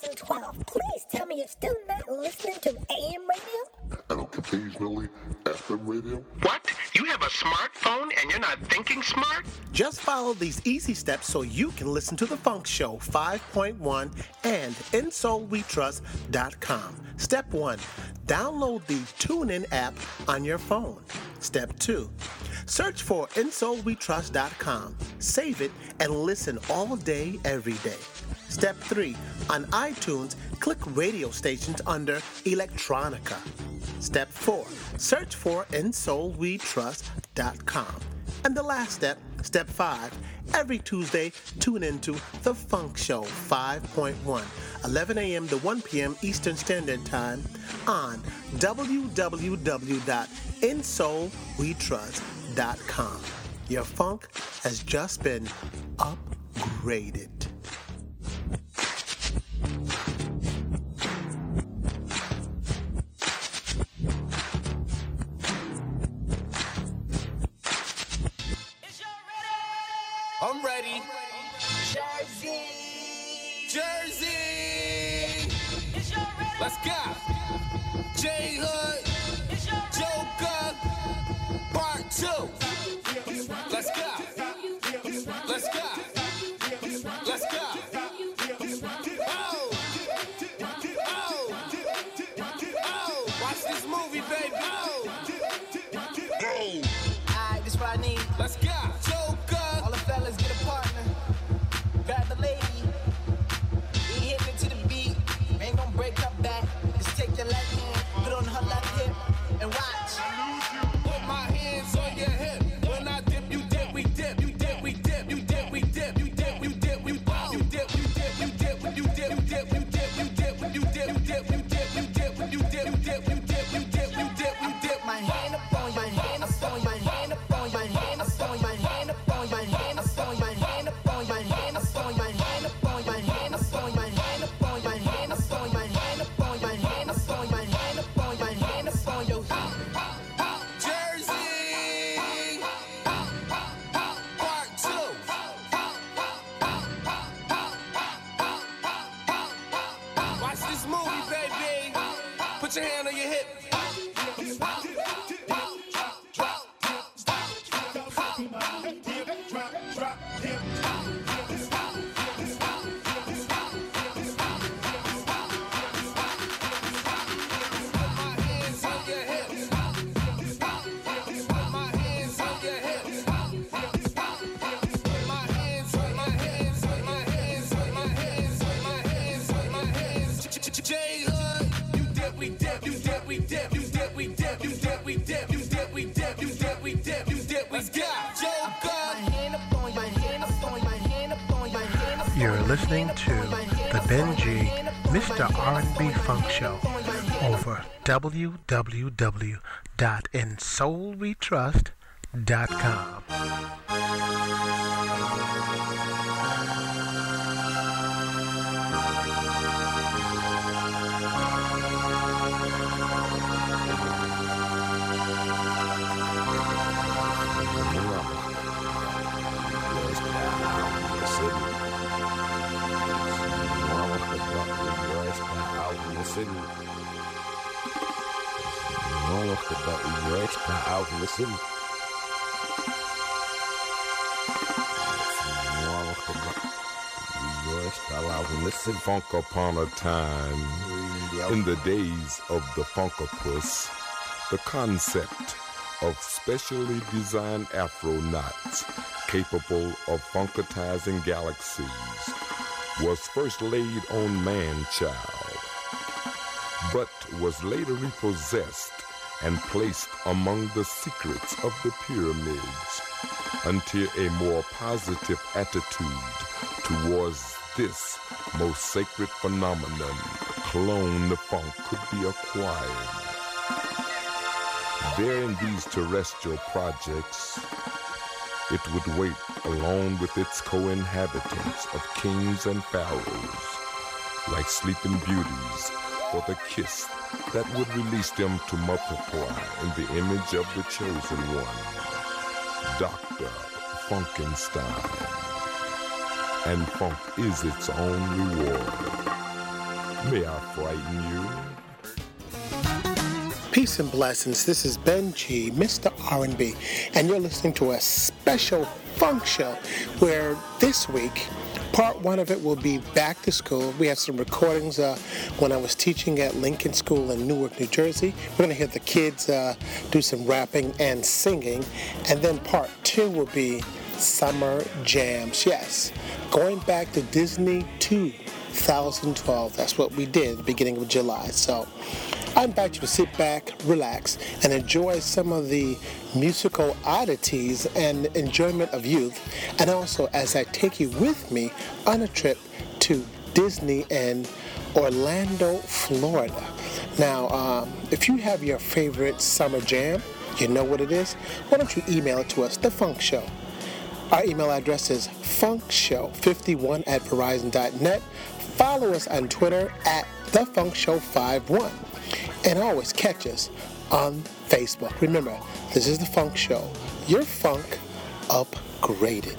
2012. Please tell me you're still not listening to AM radio? And occasionally FM radio? What? You have a smartphone and you're not thinking smart? Just follow these easy steps so you can listen to The Funk Show 5.1 and InSoulWeTrust.com. Step 1. Download the TuneIn app on your phone. Step 2. Search for InSoulWeTrust.com. Save it and listen all day, every day. Step 3. On iTunes, click radio stations under Electronica. Step 4. Search for InSoulWeTrust.com. And the last step, step 5. Every Tuesday, tune into The Funk Show 5.1, 11 a.m. to 1 p.m. Eastern Standard Time on www.insoulwetrust.com. Your funk has just been upgraded. www.insoulwetrust.com. out in the city. Listen, funk upon a time in the days of the Funkopus, the concept of specially designed afro knots capable of funkatizing galaxies was first laid on man-child, but was later repossessed and placed among the secrets of the pyramids until a more positive attitude towards this most sacred phenomenon, clone the funk, could be acquired. There in these terrestrial projects, it would wait alone with its co-inhabitants of kings and pharaohs, like sleeping beauties, for the kiss that would release them to multiply in the image of the chosen one, Dr. Funkenstein. And funk is its own reward. May I frighten you? Peace and blessings. This is Ben G, Mr. R&B, and you're listening to a special funk show where this week Part one of it will be back to school. We have some recordings uh, when I was teaching at Lincoln School in Newark, New Jersey. We're going to hear the kids uh, do some rapping and singing. And then part two will be summer jams. Yes, going back to Disney 2012. That's what we did at the beginning of July. So I invite you to sit back, relax, and enjoy some of the musical oddities and enjoyment of youth. And also, as I take you with me on a trip to Disney and Orlando, Florida. Now, um, if you have your favorite summer jam, you know what it is? Why don't you email it to us, The Funk Show? Our email address is funkshow51 at verizon.net. Follow us on Twitter at thefunkshow51 and always catch us on Facebook. Remember, this is the Funk Show. Your funk upgraded.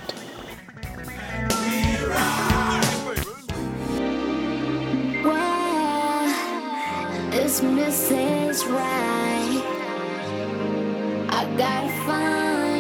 Right. I gotta find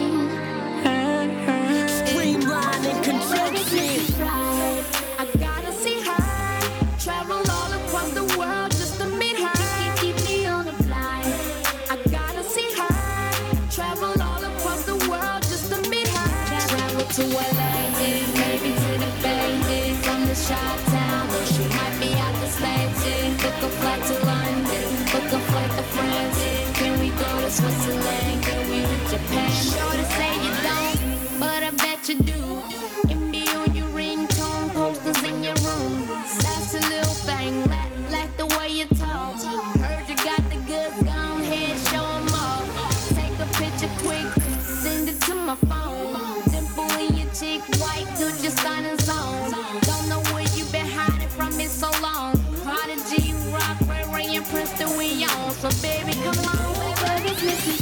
Switzerland? Can we to Japan?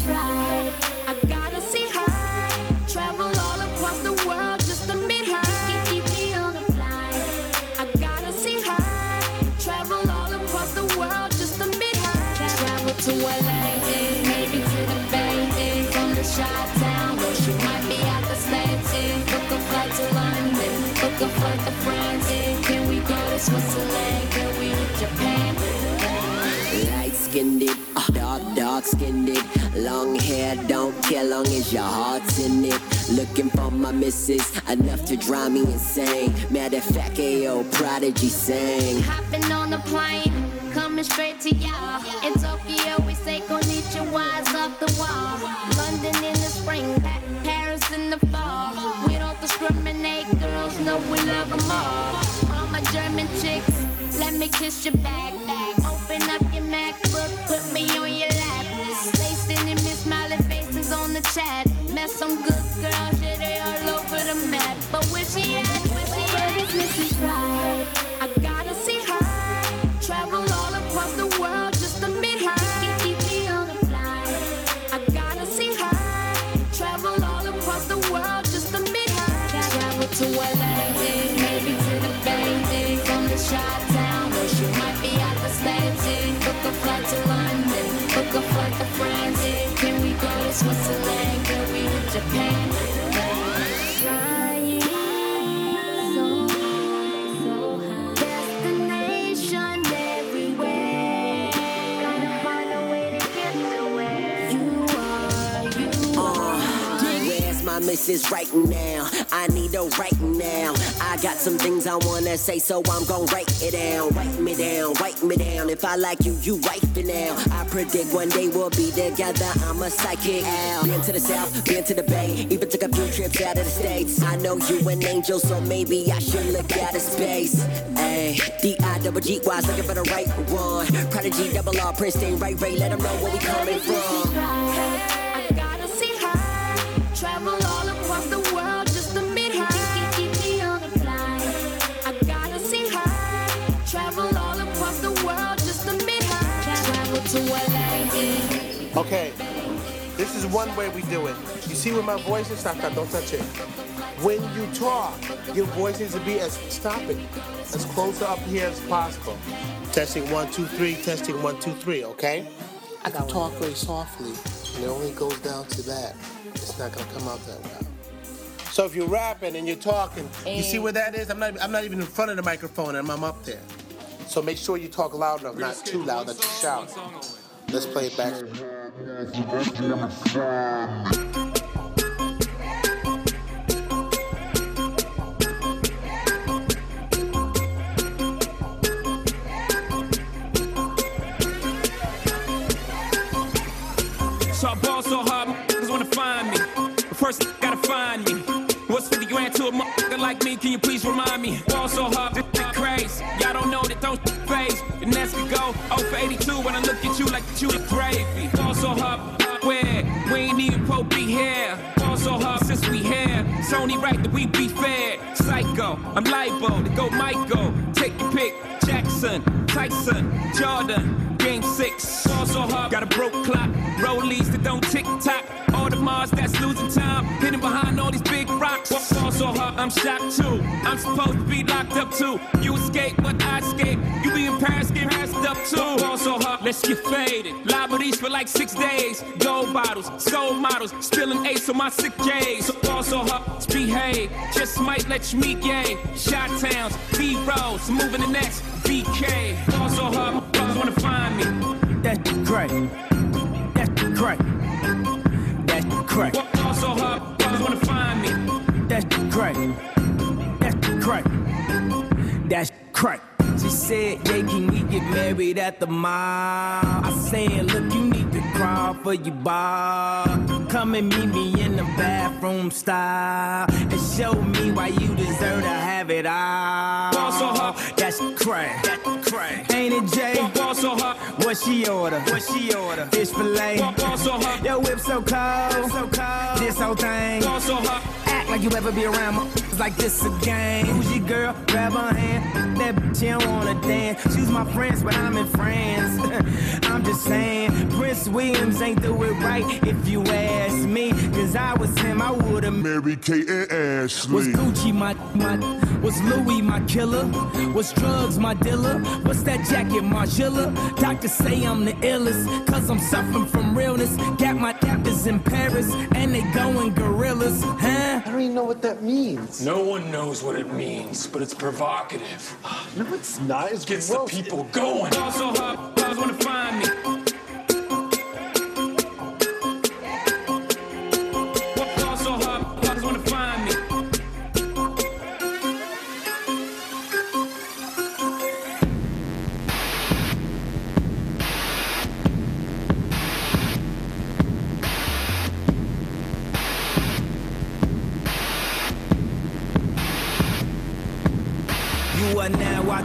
I gotta see her. Travel all across the world just to meet her. Keep me on the flight. I gotta see her. Travel all across the world just to meet her. Travel to LA, maybe to the Bay, from the or she might be out the. Book a flight to London, book a flight to France. Can we go to Switzerland? Can we Japan? Light skinned it, uh, dark, dark skinned it. Long hair, don't care long as your heart's in it. Looking for my missus, enough to drive me insane. Matter of fact, AO Prodigy sang. Hopping on the plane, coming straight to y'all. In Tokyo, we say konnichiwa's off the wall. London in the spring, Paris in the fall. We don't discriminate, girls know we love them all. All my German chicks, let me kiss your back. Open up your MacBook, put me chat. Met some good girls, My missus right now? I need her right now. I got some things I wanna say, so I'm gon' write it down. Write me down, write me down. If I like you, you write me now. I predict one day we'll be together. I'm a psychic. Ow. Been to the south, been to the bay, even took a few trips out of the states. I know you an angel, so maybe I should look out of space. Ay, D I double G wise, looking for the right one. Prodigy, double R, Princeton, right, Ray, let them know where we coming from. Okay, this is one way we do it. You see where my voice is? Stop, stop, don't touch it. When you talk, your voice needs to be as, stop it, as close up here as possible. Testing one, two, three. Testing one, two, three. Okay. I If got talk very softly, and it only goes down to that, it's not gonna come out that well. So if you're rapping and you're talking, you see where that is? I'm not. I'm not even in front of the microphone, and I'm up there. So make sure you talk loud enough, not too loud that you shout. Let's play it back. So I ball so hard, motherfuckers wanna find me. But first, gotta find me. What's 50 grand to a motherfucker like me? Can you please remind me? Ball so hard, phase. The next could go 0 for 82 when I look at you like you the gravy. Ball so hard, where? We ain't even pro be here. Ball so hard since we here. It's only right that we be fair. Psycho, I'm libo to go Michael. Take your pick. Jackson, Tyson, Jordan, Game six. Ball so hard, got a broke clock. Rollies that don't tick tock. All the Mars that's losing time. Hidden behind all these big rocks. Ball so hard, I'm shocked too. I'm supposed to be locked up too. You escape, but I escape. Paris, get passed up too. Ball so hard, let's get faded. Liberties for like six days. Gold bottles, soul models. spilling ace on my sick days. So ball so hard, let's behave. Just might let you meet gay. Shot towns, B rolls, moving the next. BK. Ball so hard, wanna find me. That's great. That's great. That's great. Ball so hard, motherfuckers wanna find me. That's great. That's great. That's great. She said, yeah, can we get married at the mall? I said, look, you need to crawl for your bar. Come and meet me in the bathroom style and show me why you deserve to have it all. Ball so hard, that's crack. That's crack. Ain't it Jay? Ball so hot. What she order? What she order? Fish fillet. Ball so hot. Yo, whip so cold. So cold. This whole thing. Ball so hard. Act like you ever be around my like this a game. Who's your girl? Grab her hand. That bitch, she don't wanna dance. She's my friends, but I'm in France. I'm just saying, Prince Williams ain't do it right if you ask me. Cause I was him, I would've Mary Kate and Ashley. was Gucci my my was Louis my killer? Was drugs my dealer? What's that jacket Margilla? Doctors say I'm the illest, cause I'm suffering from realness. Got my captors in Paris, and they going gorillas, huh? I don't even know what that means. No one knows what it means, but it's provocative. No, it's not. It's Gets gross. the people going.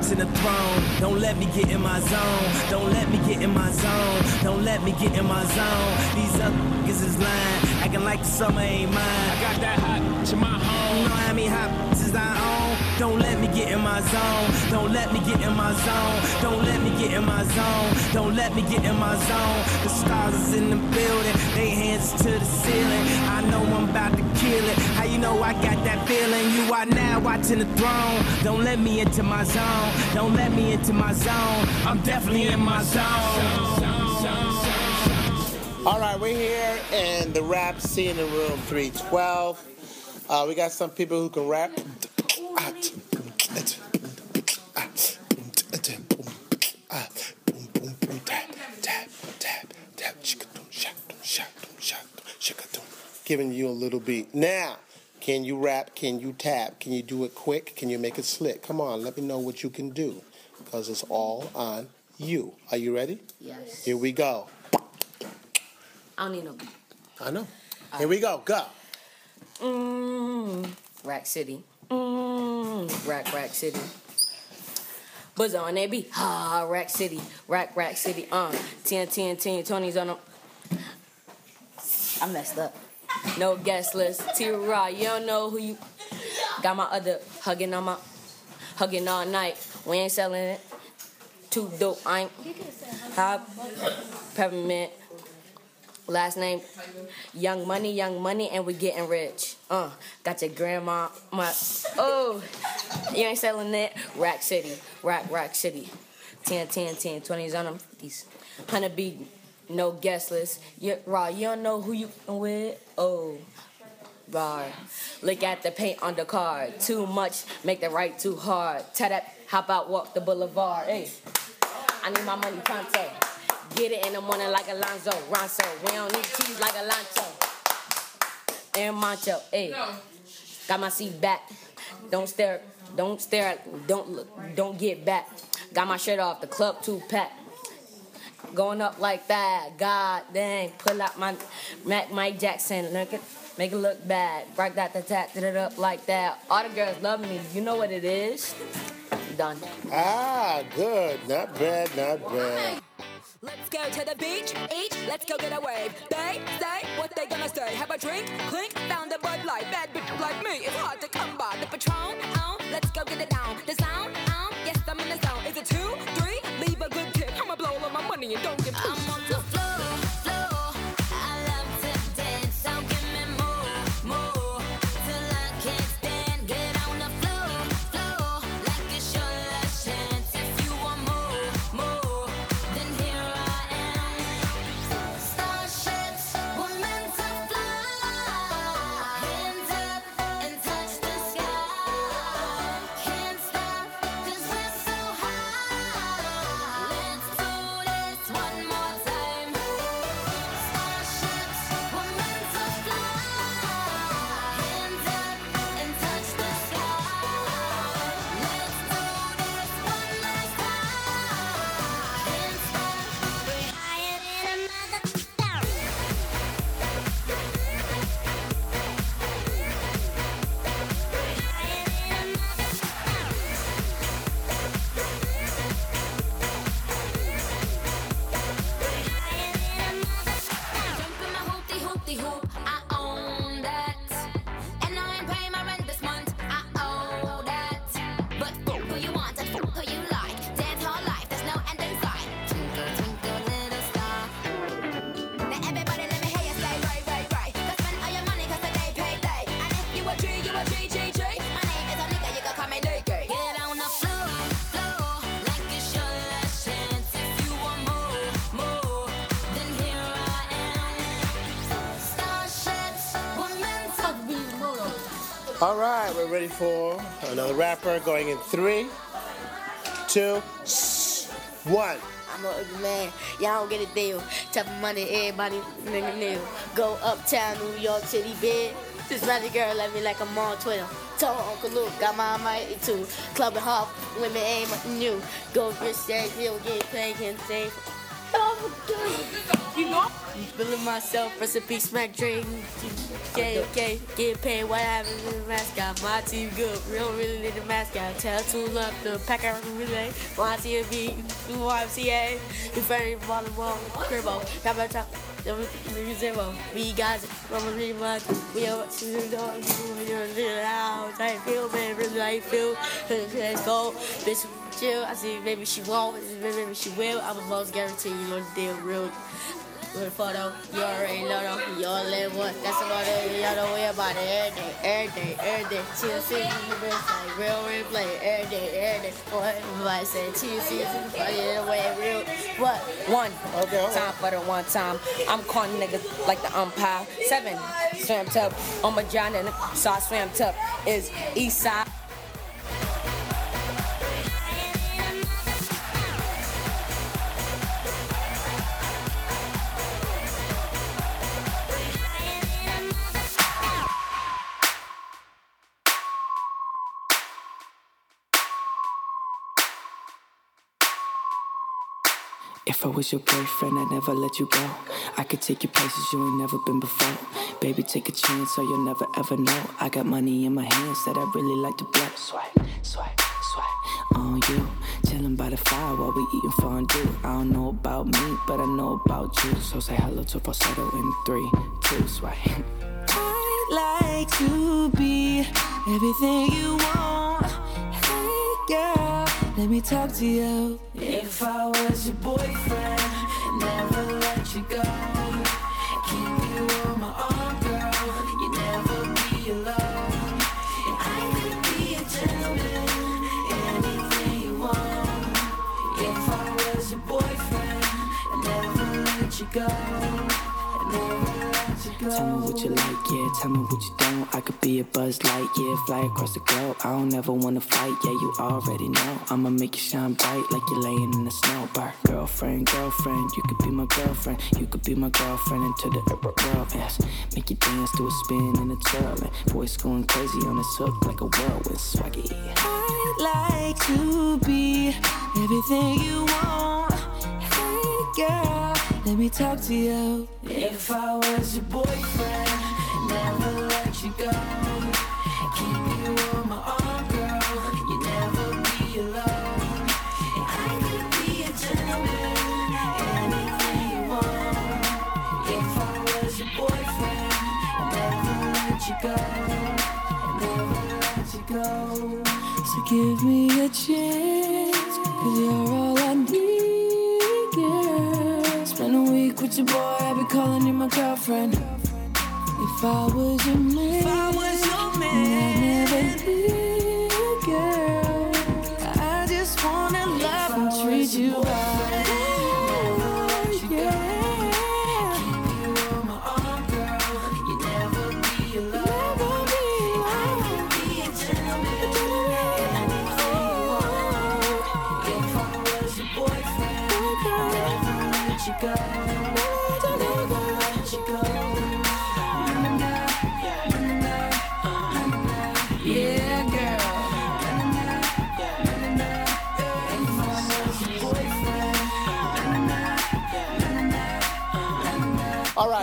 Watching the throne. Don't let me get in my zone. Don't let me get in my zone. Don't let me get in my zone. These other niggas is lying, acting like the summer ain't mine. I got that hot to my home. You know how many hot bitches I own? Don't let me get in my zone. Don't let me get in my zone. Don't let me get in my zone. Don't let me get in my zone. The stars is in the building. They hands to the ceiling. I know I'm about to kill it. How you know I got that feeling? You are now watching the throne. Don't let me into my zone. Don't let me into my zone. I'm definitely in my zone. All right, we're here in the rap scene in room 312. Uh, we got some people who can rap. Giving you a little beat. Now, can you rap? Can you tap? Can you do it quick? Can you make it slick? Come on, let me know what you can do because it's all on you. Are you ready? Yes. Here we go. I don't need no beat. I know. Here we go. Go. Mm, Rack City. Mm, rack, Rack City. Buzz on that beat. Ha, Rack City. Rack, Rack City. Uh, 10, 10, 10, 20s on them. I messed up. No guest list. T Raw, you don't know who you. Got my other hugging on my. Hugging all night. We ain't selling it. Too dope. I ain't. Hop. Peppermint. Last name, Young Money, Young Money, and we getting rich. Uh, got your grandma, my oh, you ain't selling it. Rack City, Rack Rack City, 10, 10, 10, 20s on them, 50s. 100 B, no guest list. You, raw, you don't know who you with? Oh, raw. Look at the paint on the car. Too much, make the right too hard. Tell that, hop out, walk the boulevard. Hey, I need my money pronto. Get it in the morning like Alonzo, Ronzo. We don't need cheese like Alonzo. Air Mancho, hey. Got my seat back. Don't stare, don't stare, don't look, don't get back. Got my shirt off, the club too packed. Going up like that, god dang. Pull out my Mac Mike Jackson, look it, make it look bad. Break that, the tat, did it up like that. All the girls love me, you know what it is. Done. Ah, good. Not bad, not bad. Let's go to the beach, each, let's go get a wave. They say what they gonna say. Have a drink, clink, found a Bud Light. Bad bitch like me, it's hard to come by. The Patron, on, let's go get it down. The sound, on, yes I'm in the zone. Is it two, three? Leave a good tip. I'ma blow all my money and don't ready for another rapper going in three, two, one. I'm a man. Y'all don't get a deal. Type of money everybody nigga knew. Go uptown, New York City, bed. This ratty girl love me like I'm on Twitter. Told Uncle Luke, got my mighty too. Club and hop, women ain't nothing new. Go get that deal, get paid, can't save. You know? Feeling myself, recipe smack drink. Okay, okay, get paid. What happens in the mascot? My team good. We don't really need a mascot. Tell two left the packer eh? relay. YCB, YMCA. You very volleyball, cribbo. Got my top. Zero. We got it. Really much. We are what you do. You're little out. I feel, man. Really, I feel. Let's go. Bitch, chill. I see, maybe she won't. Maybe she will. I'm almost guaranteed you know the deal real. Good photo, you already know though. You all live what? That's about it. Y'all don't worry about it every day, every day, every day. TLC in the best, like real replay every day, every day. Boy, everybody say TLC is the way, real. What? One. Okay. Time for the one time. I'm calling niggas like the umpire. Seven. Swam tub on my John and saw swam tub is east side. Was your boyfriend, I'd never let you go. I could take you places you ain't never been before. Baby, take a chance so you'll never ever know. I got money in my hands that I really like to blow. Swipe, swipe, swipe on you. Chilling by the fire while we eating fondue. I don't know about me, but I know about you. So say hello to falsetto in three, two, swipe. I'd like to be everything you want. Hey girl, let me talk to you. If I was your boyfriend, never let you go. Keep you on my arm, girl. You never be alone. I could be a gentleman, anything you want. If I was your boyfriend, never let you go. Tell me what you like, yeah. Tell me what you don't. I could be a buzz light, yeah. Fly across the globe. I don't ever wanna fight, yeah. You already know. I'ma make you shine bright like you're laying in the snow. Bar. Girlfriend, girlfriend, you could be my girlfriend. You could be my girlfriend into the world, yes. Make you dance to a spin and a twirl. And voice going crazy on this hook like a whirlwind swaggy. I'd like to be everything you want. Hey girl, let me talk to you. If I was your boyfriend, never let you go. Keep you on my arm, girl. You never be alone. I could be a gentleman, anything you want. If I was your boyfriend, never let you go. Never let you go. So give me a chance, cause you're all Spend with your boy, I'll be calling you my girlfriend. If I was your man, if I was your man, I'd never leave, girl. I just wanna love and treat you right. Yeah.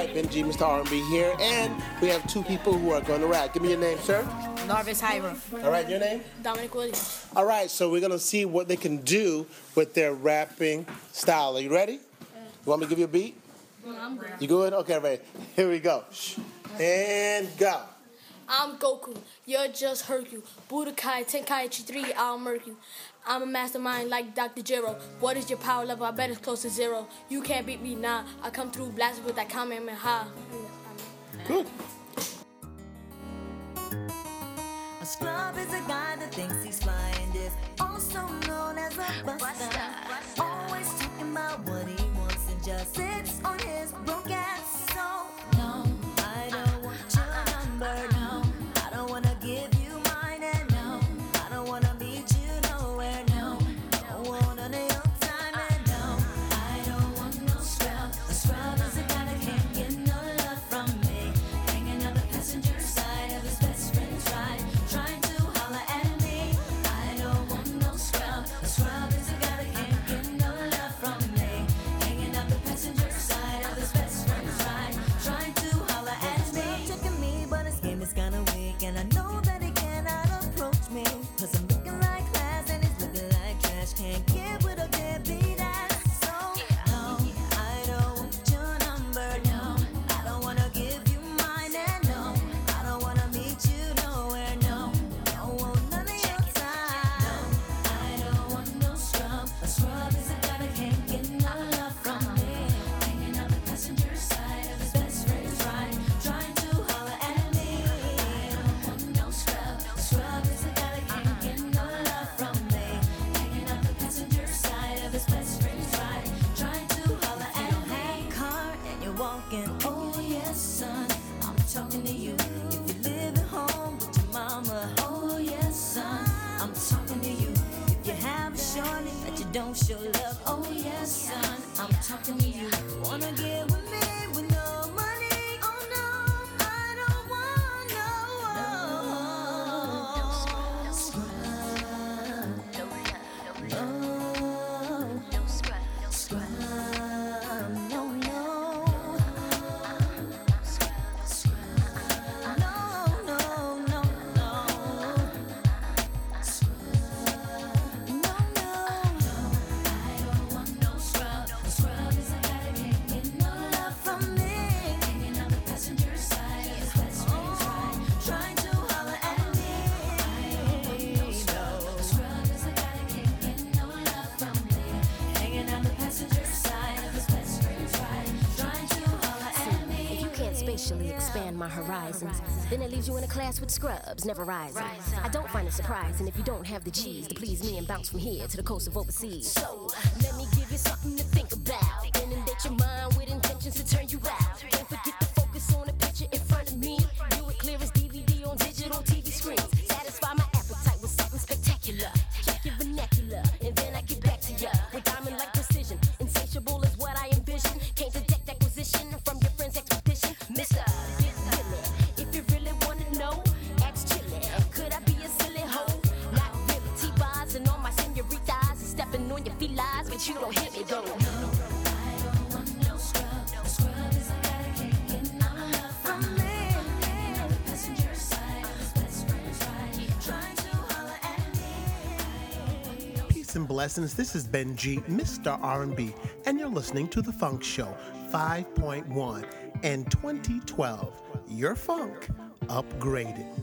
Right, Benji, Mr. R&B here, and we have two people who are going to rap. Give me your name, sir. Narvis Hiram. All right, your name? Dominic Williams. All right, so we're going to see what they can do with their rapping style. Are you ready? You want me to give you a beat? I'm good. You good? Okay, ready. Here we go. And go. I'm Goku, you're just Hercule. Budokai Tenkaichi 3, I'll murk you. I'm a mastermind like Dr. Jiro. What is your power level? I bet it's close to zero. You can't beat me, nah. I come through blasted with that Kamehameha. Good. A scrub is a guy that thinks he's flying this, also known as a buster. Always then it leaves you in a class with scrubs, never rising. I don't find it surprising if you don't have the G's to please me and bounce from here to the coast of overseas. So, Blessings. This is Benji, Mr. R&B, and you're listening to The Funk Show 5.1 and 2012. Your funk upgraded.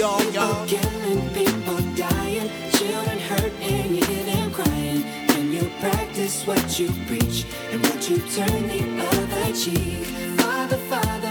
y'all. Killing people dying, children hurt, and you hear them crying. Can you practice what you preach and what you turn the other cheek? Father, Father,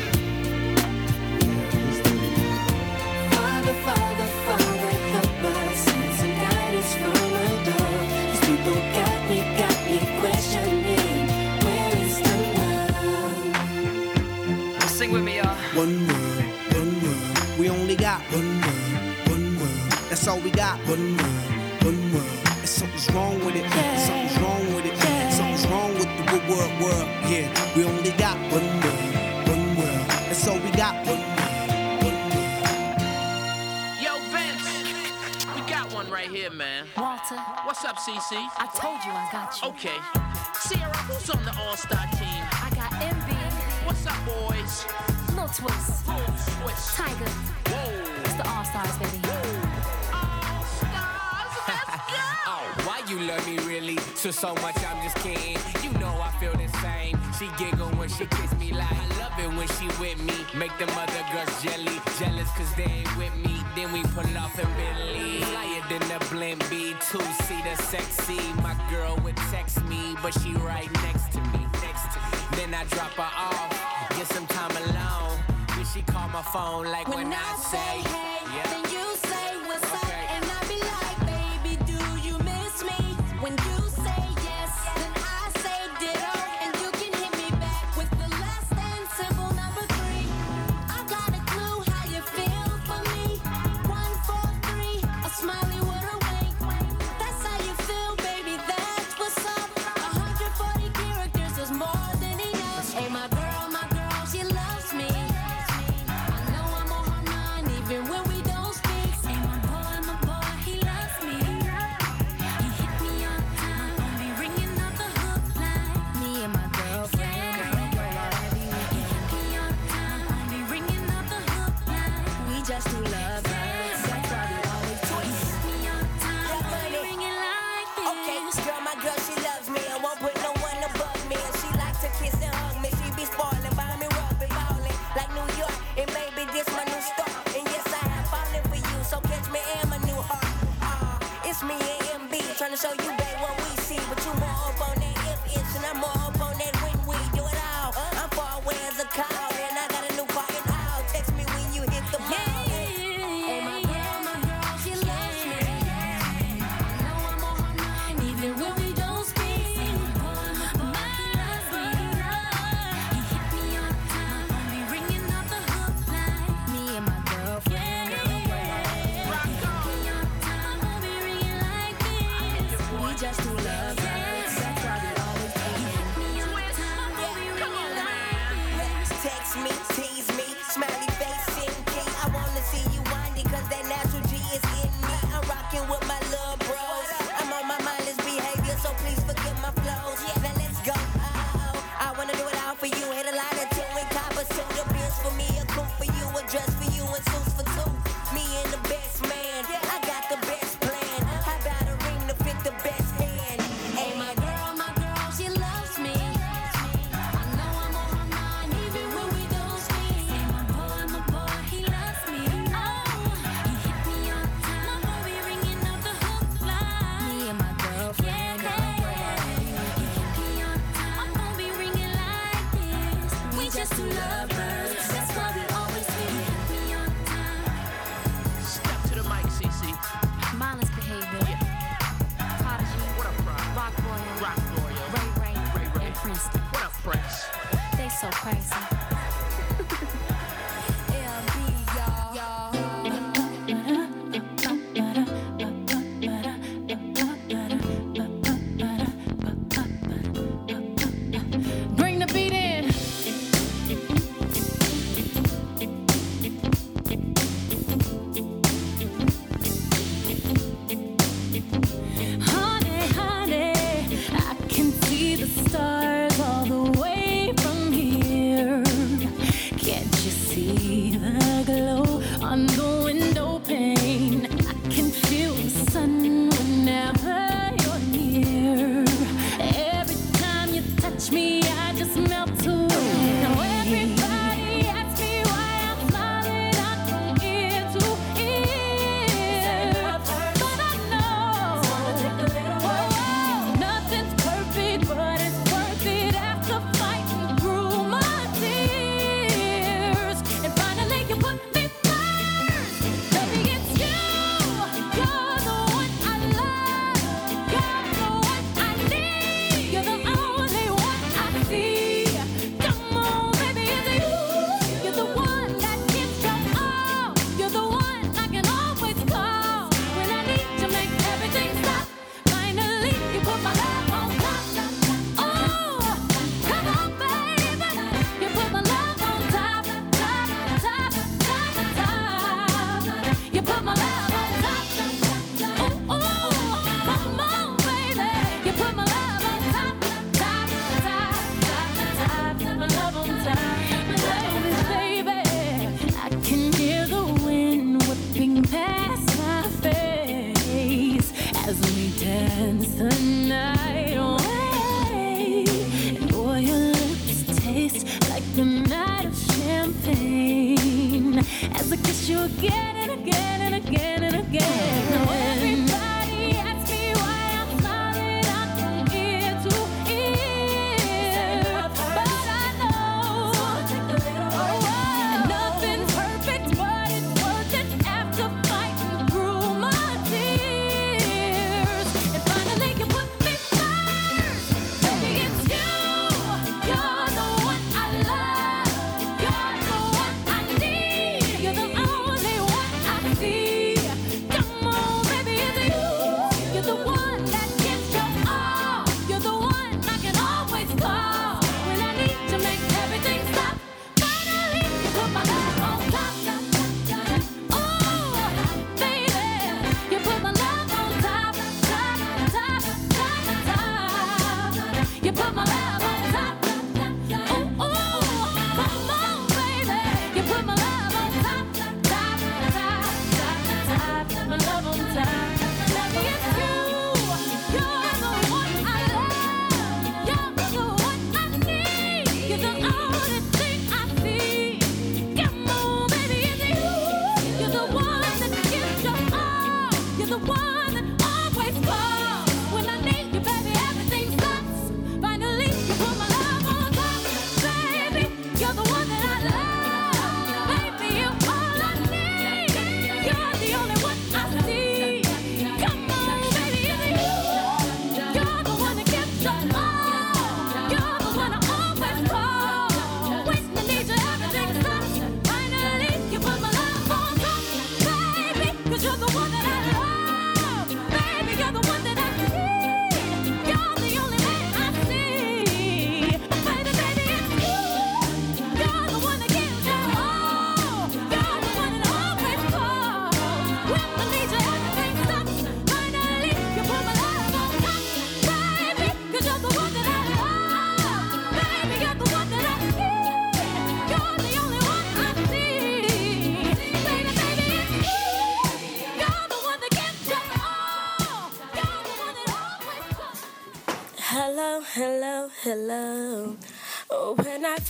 One world, one world. And something's wrong with it. Something's wrong with it. Something's wrong with the good world, world. Yeah, we only got one world, one world. That's all we got. One world. Yo, Vince, we got one right here, man. Walter. What's up, CC? I told you I got you. Okay. Sierra, who's on the All Star team? I got MB. What's up, boys? Lil Twist. Twist. Tiger. Whoa. It's the All Stars, baby. You love me really, so so much I'm just kidding. You know I feel the same. She giggle when she kiss me like I love it when she with me. Make the mother girls jelly, jealous cause they ain't with me. Then we pull off in Bentley. higher than the blend B, two seater sexy. My girl would text me, but she right next to me. Next to me. Then I drop her off, get some time alone. Then she call my phone like when, when I, I, say, hey, yeah. show you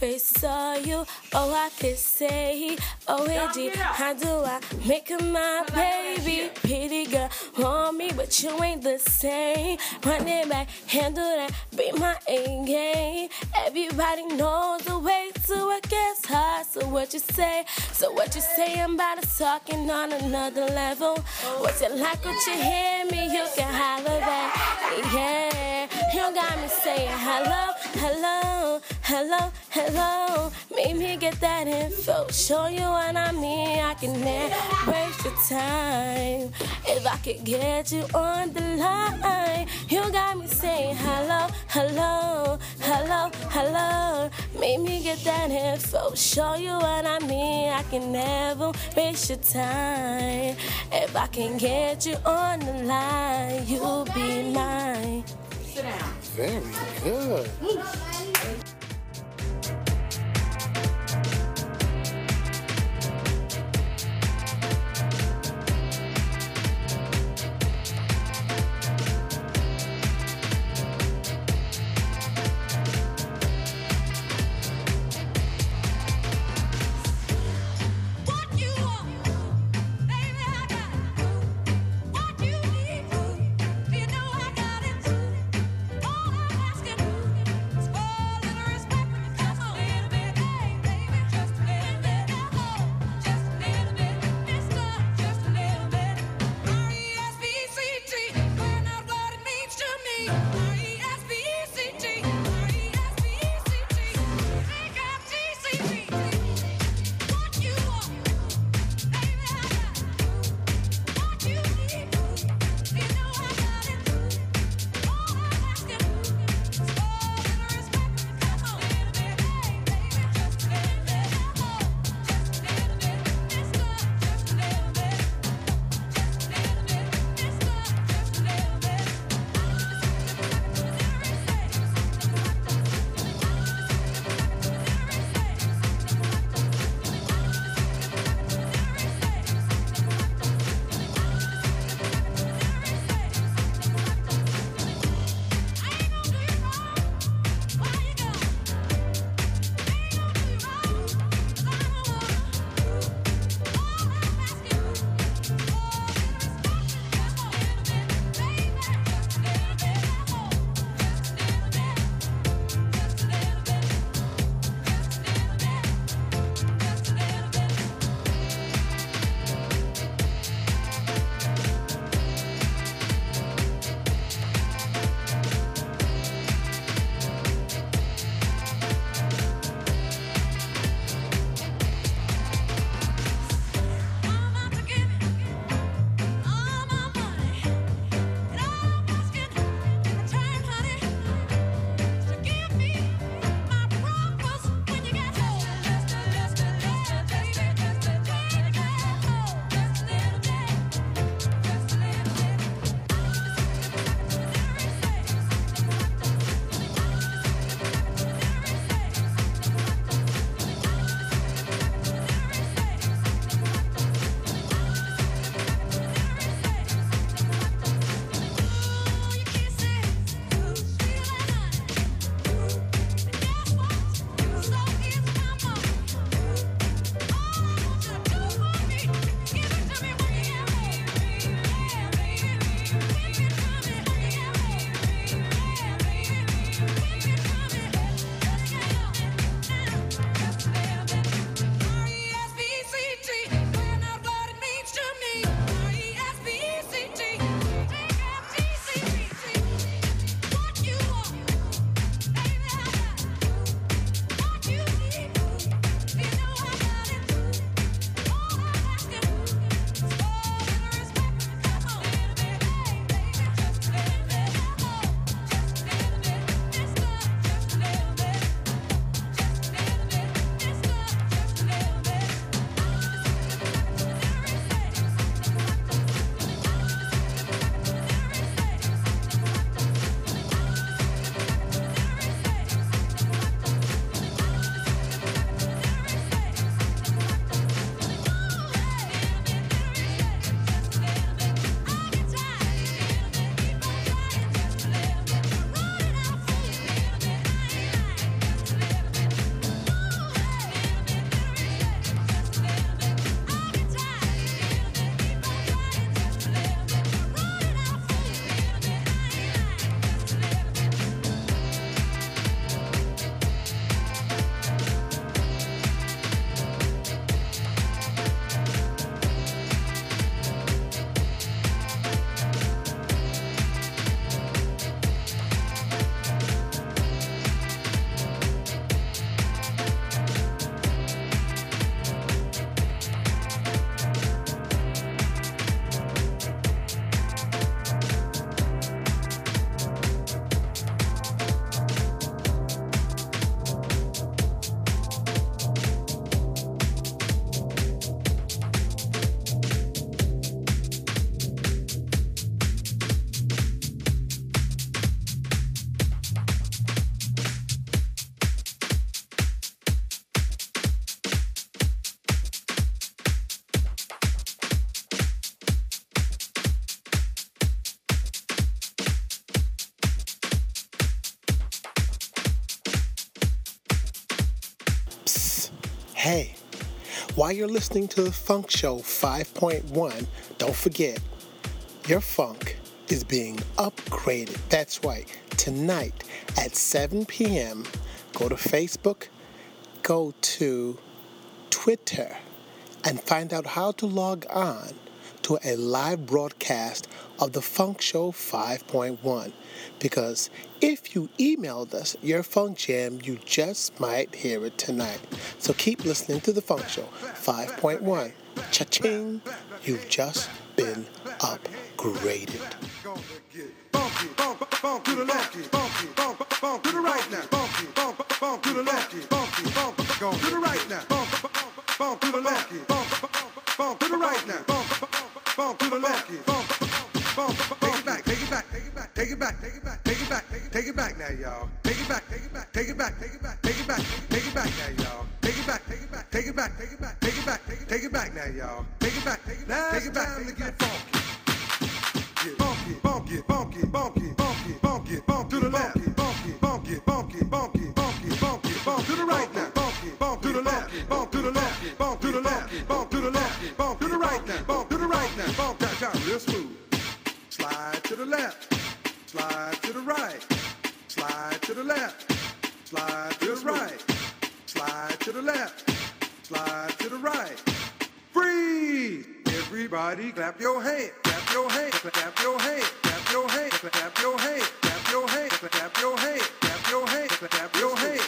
first saw you, oh, I could say, oh, G, how do I make her my baby? Pretty girl, want me, but you ain't the same. Run it back, handle that, be my A game. Everybody knows the way to it gets hard. So what you say? So what you say? About to talking on another level. What's it like? Would you hear me? You can holler back, yeah. You got me saying hello, hello, hello, hello. Make me get that info. Show you what I mean. I can never waste your time. If I could get you on the line, you got me saying hello, hello, hello, hello. Make me get that info. Show you what I mean. I can never waste your time. If I can get you on the line, you'll be mine. Sit down. Very good. While you're listening to the Funk Show 5.1, don't forget, your funk is being upgraded. That's right. Tonight at 7 p.m., go to Facebook, go to Twitter, and find out how to log on to a live broadcast of the Funk Show 5.1. Because if you emailed us your funk jam, you just might hear it tonight. So keep listening to the Funk Show 5.1. Cha-ching! You've just been upgraded. Funk to the left, funk to the left, take it back, take it back, take it back, take it back, take it back now, y'all, take it back, take it back, take it back, take it back, take it back, take it back now, y'all, take it back, take it back, take it back, take it back, take it back, take it back now, y'all, take it back, take it back, take it back, take it back. Get funky, funky, funky, funky, funky, funky, funky to the left, funky, funky, funky, funky, funky, funky, funky to the right now, funky, funky to the left, funky to the left, funky to the left, funky to the left, funky to the right now, funky to the right now, funky real smooth. Slide to the left, slide to the right, slide to the left, slide to the right, slide to the left, slide to the right. Freeze! Everybody clap your hands, clap your hands, clap your hands, clap your hands, clap your hands, clap your hands, clap your hands, clap your hands, clap your hands,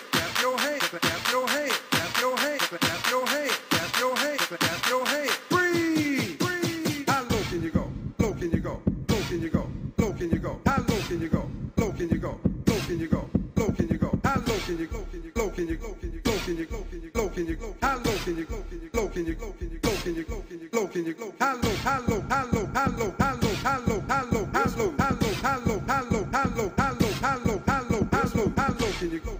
go? How low can you go? Can you go? Can you go? Can you go? Can you go? Can you go? How low can you go? Can you go? Can you go? Can you go? Can you go? Low can you go? How low? How low? How low? How low? How low? How low? How low? How low? How low? How low? How low? How low? How low? How low? How low? How low? How low can you go? Can you go?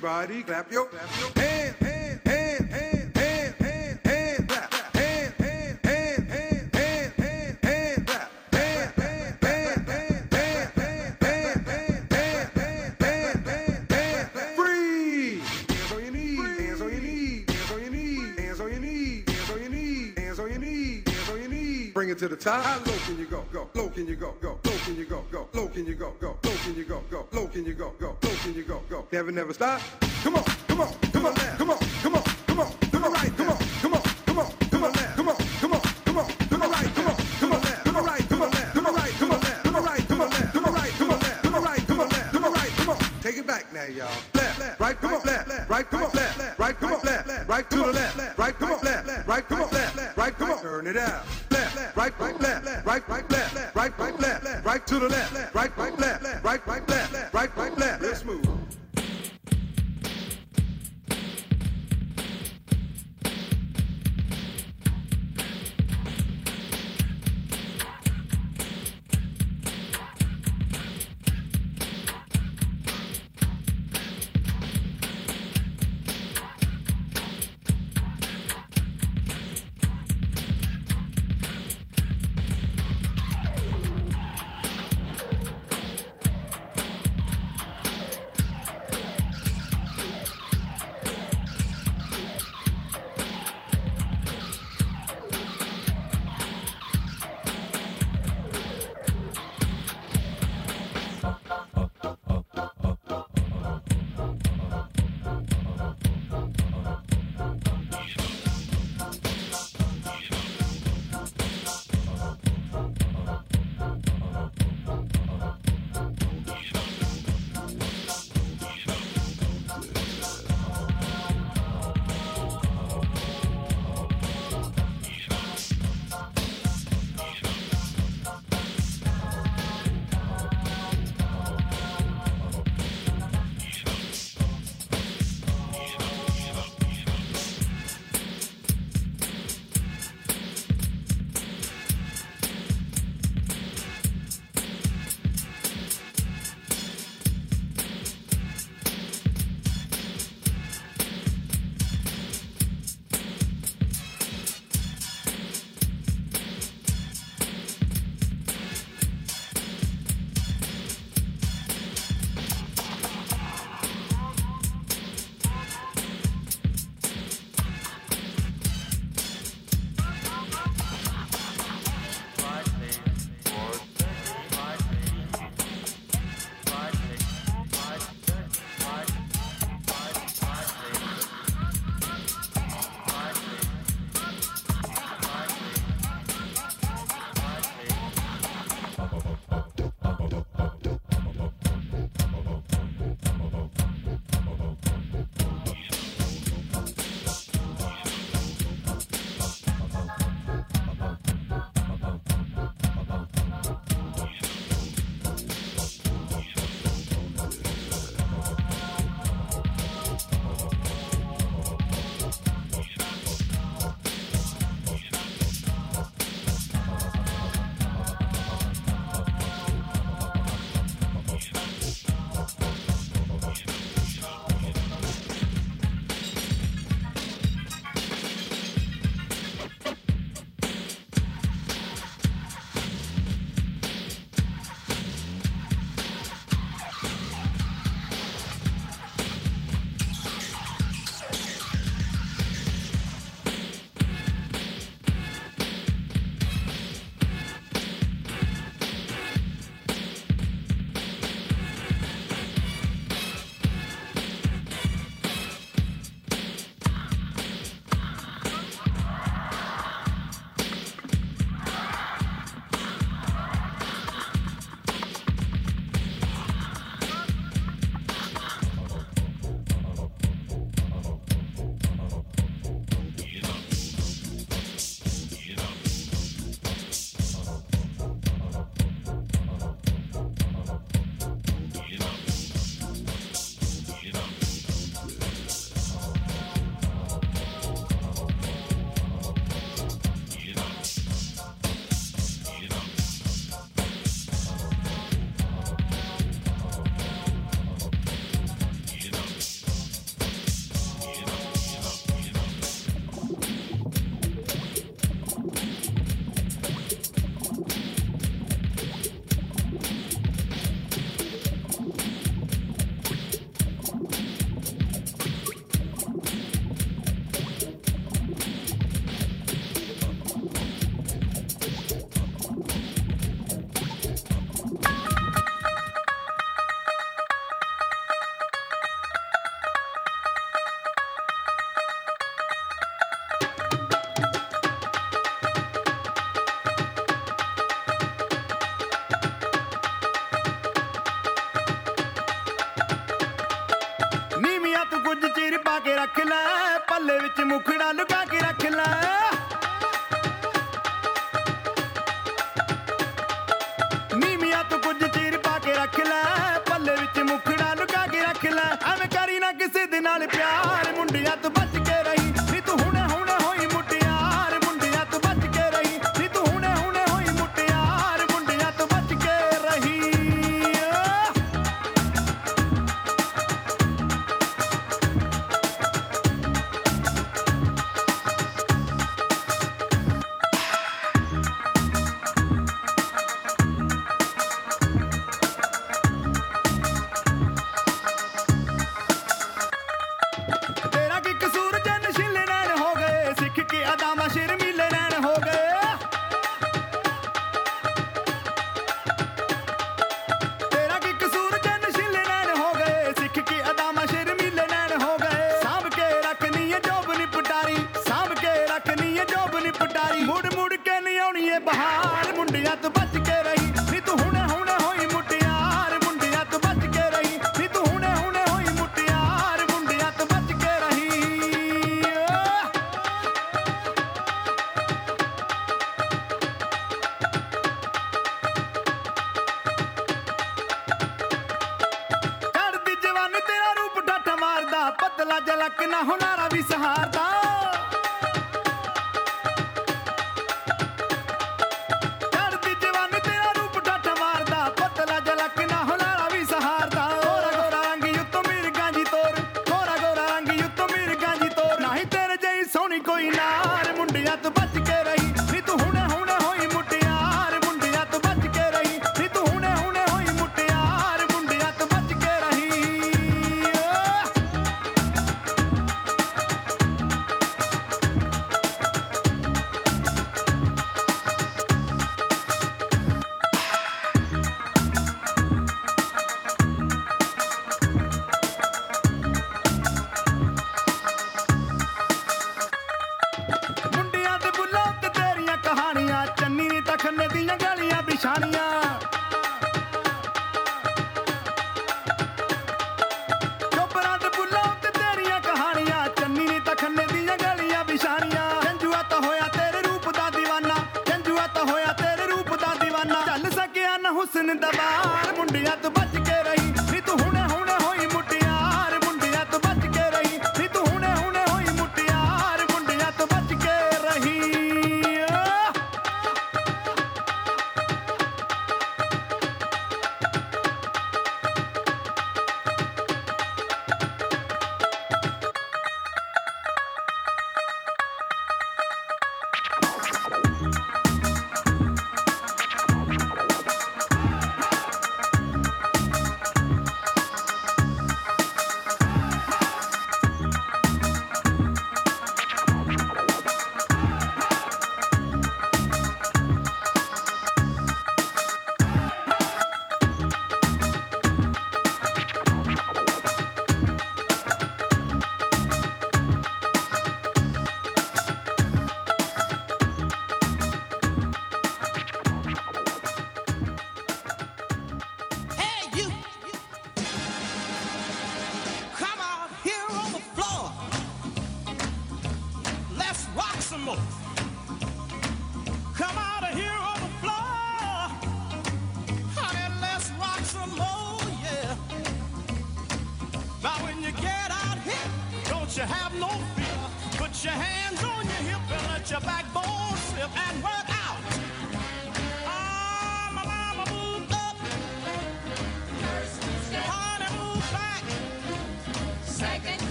Everybody clap your, clap your Bring it to the top. How low can you go? Go. Low can you go? Go. Low can you go? Go. Low can you go? Go. Low can you go? Go. Low can you go? Go. Low can you go? Go. Never, never stop. Come on, come on, come on, come on, come on, come on, come on, right, come on, come on, come on, come on, come on, come on, come on, come on, right, come on, come on, come on, right, come on, come on, right, come on, come on, right, come on, come on, right, come on, come on, right, come on, come on, right, come on. Take it back now, y'all. Left, right, come on, left, right, come on, left, right, come on, left, right to the left, right, come on, left, right, come on, left, right, come on, turn it out. Right, right, left, right, right, left, right, right, left, right to the left,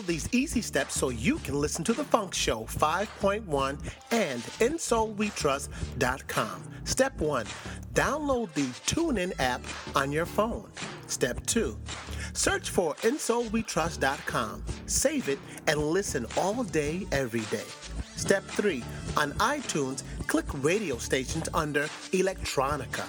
Follow these easy steps so you can listen to The Funk Show 5.1 and InSoulWeTrust.com. Step 1 Download the TuneIn app on your phone. Step 2 Search for InSoulWeTrust.com, save it, and listen all day, every day. Step 3 On iTunes, click radio stations under Electronica.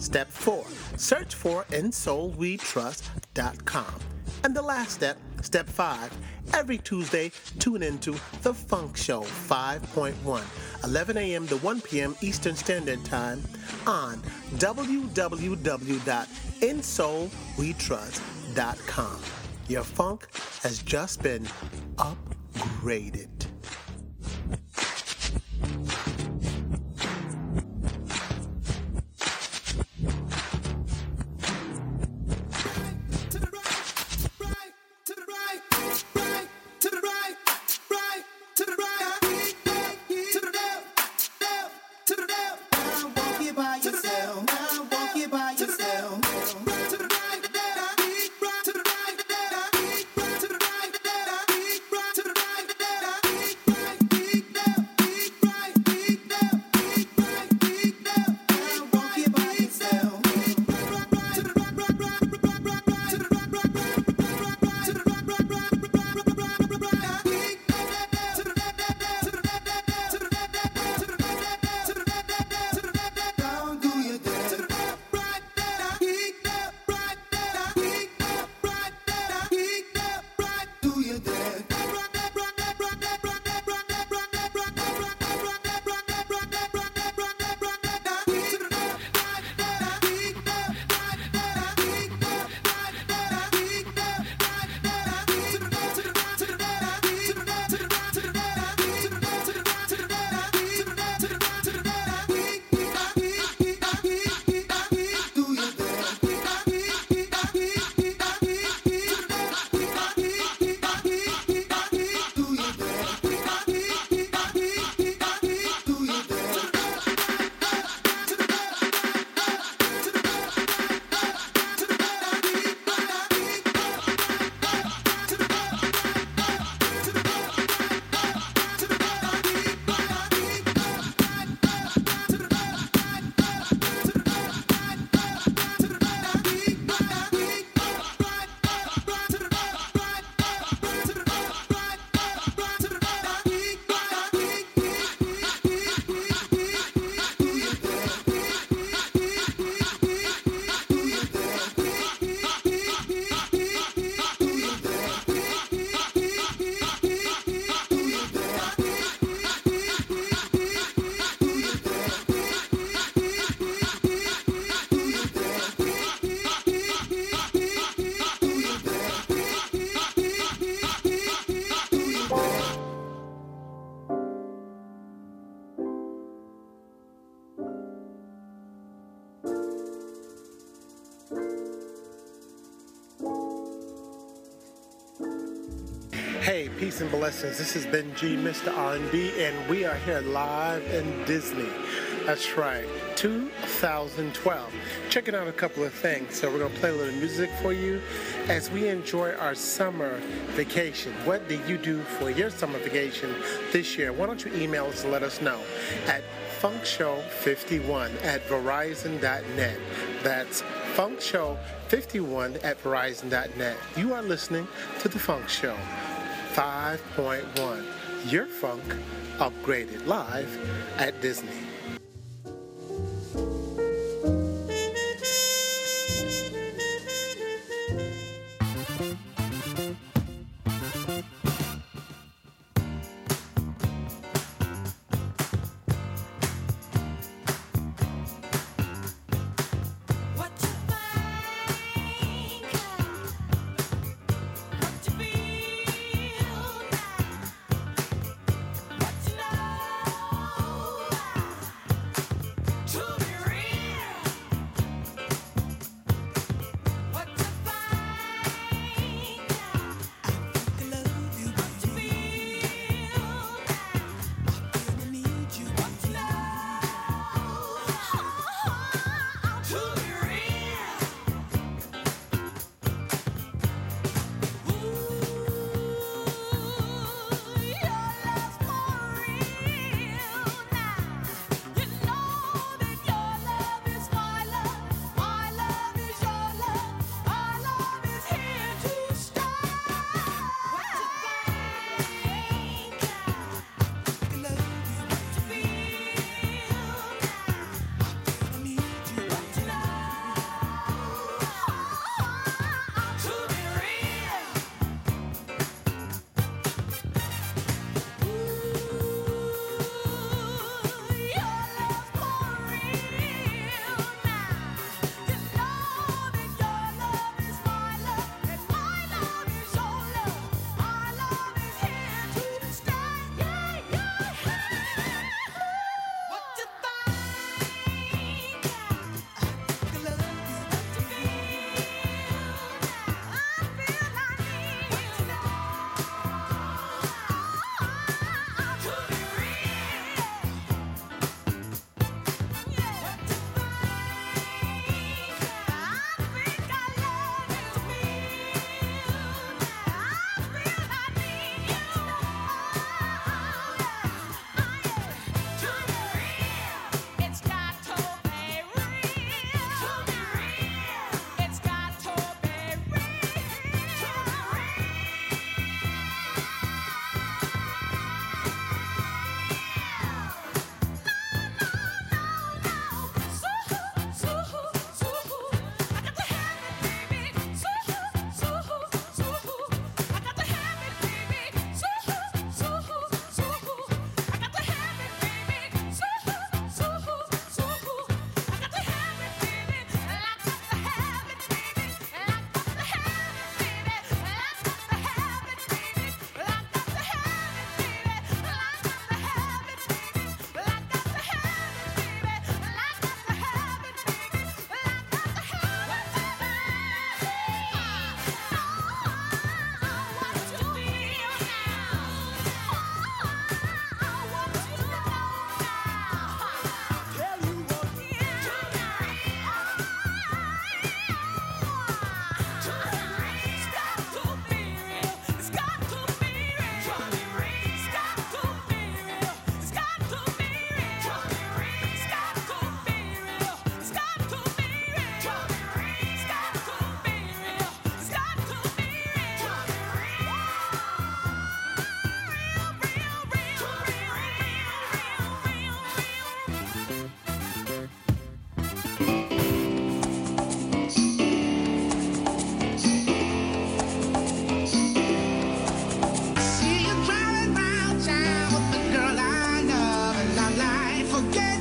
Step 4 Search for InSoulWeTrust.com. And the last step, Step 5. Every Tuesday, tune into The Funk Show 5.1, 11 a.m. to 1 p.m. Eastern Standard Time on www.insoulwetrust.com. Your funk has just been upgraded. Blessings. This is Ben G, Mr. R&B, and we are here live in Disney. That's right, 2012. Checking out a couple of things. So we're gonna play a little music for you as we enjoy our summer vacation. What did you do for your summer vacation this year? Why don't you email us and let us know at funkshow51 at verizon.net. That's funkshow51 at verizon.net. You are listening to The Funk Show 5.1. Your funk upgraded live at Disney. forget.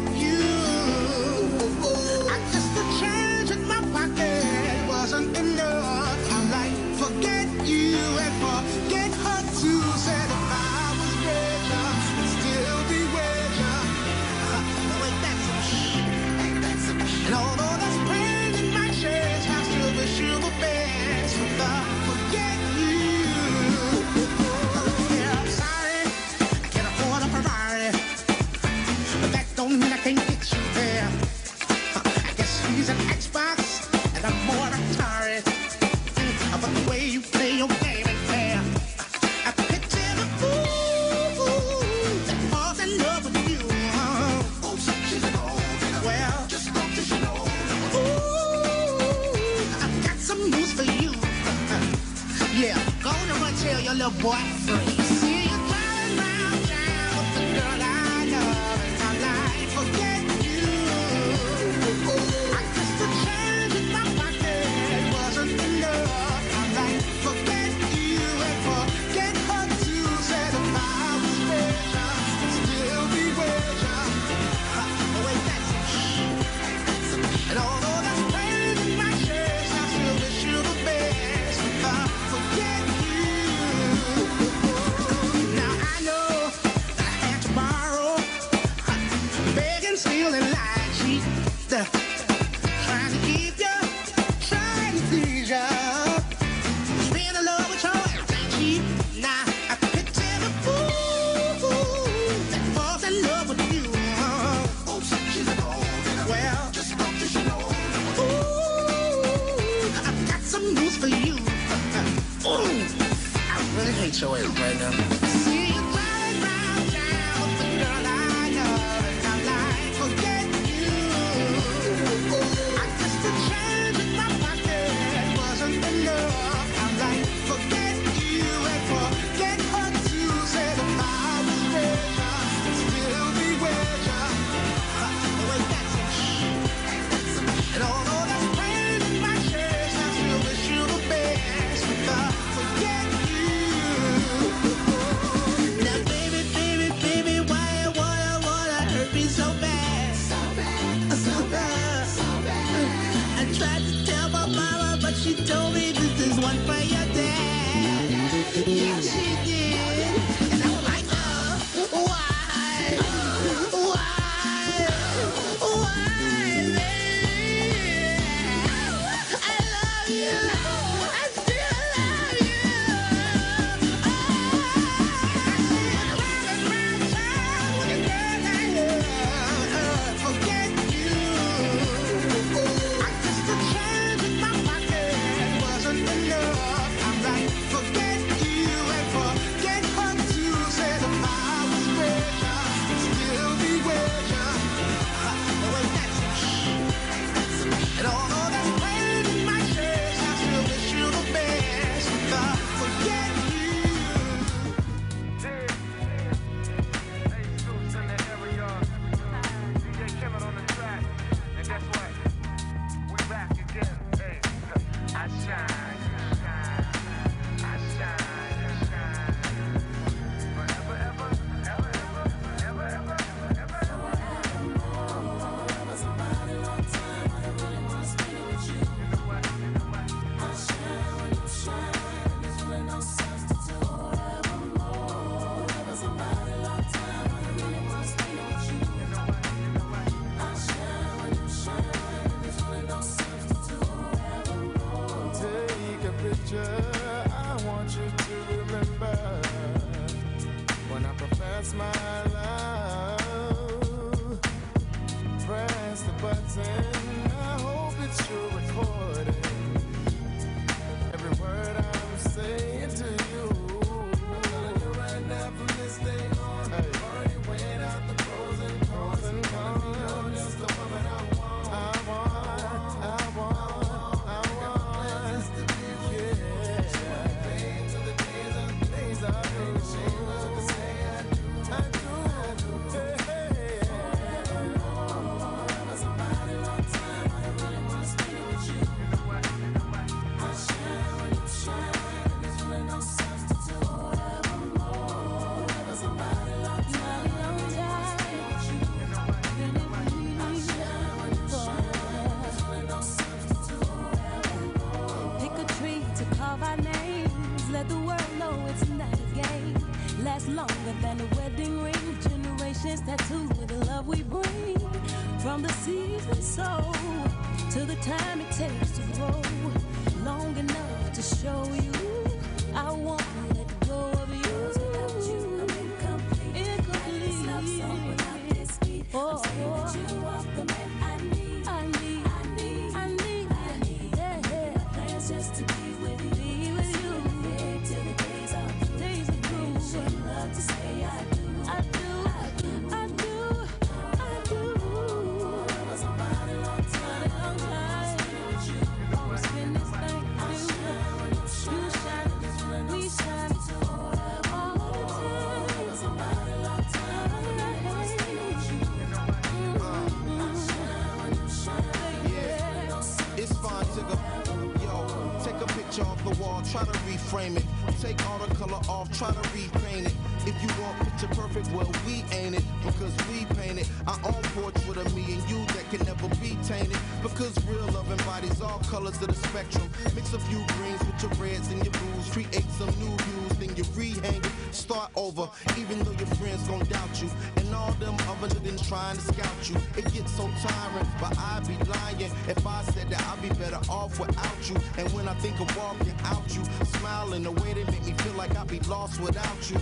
Over, even though your friends gon' doubt you. And all them other little trying to scout you. It gets so tiring, but I'd be lying if I said that I'd be better off without you. And when I think of walking out you, smiling the way they make me feel like I'd be lost without you.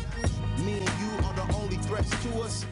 Me and you are the only threats to us.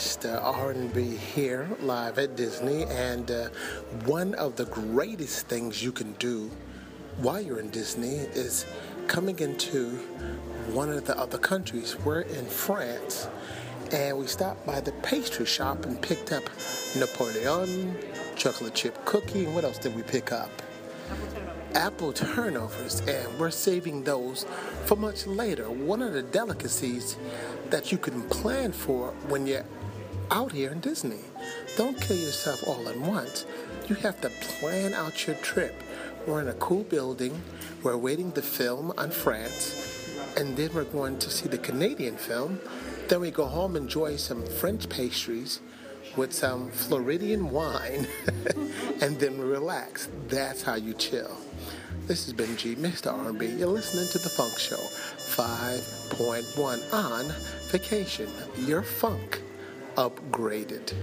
Ben G, Mr. R&B here live at Disney, and uh, one of the greatest things you can do while you're in Disney is coming into one of the other countries. We're in France, and we stopped by the pastry shop and picked up Napoleon, chocolate chip cookie, and what else did we pick up? apple turnovers, and we're saving those for much later. One of the delicacies that you can plan for when you're out here in Disney. Don't kill yourself all at once. You have to plan out your trip. We're in a cool building. We're waiting the film on France, and then we're going to see the Canadian film. Then we go home, enjoy some French pastries with some Floridian wine, and then relax. That's how you chill. This has been G, Mr. R&B. You're listening to The Funk Show, 5.1 on vacation. Your funk upgraded.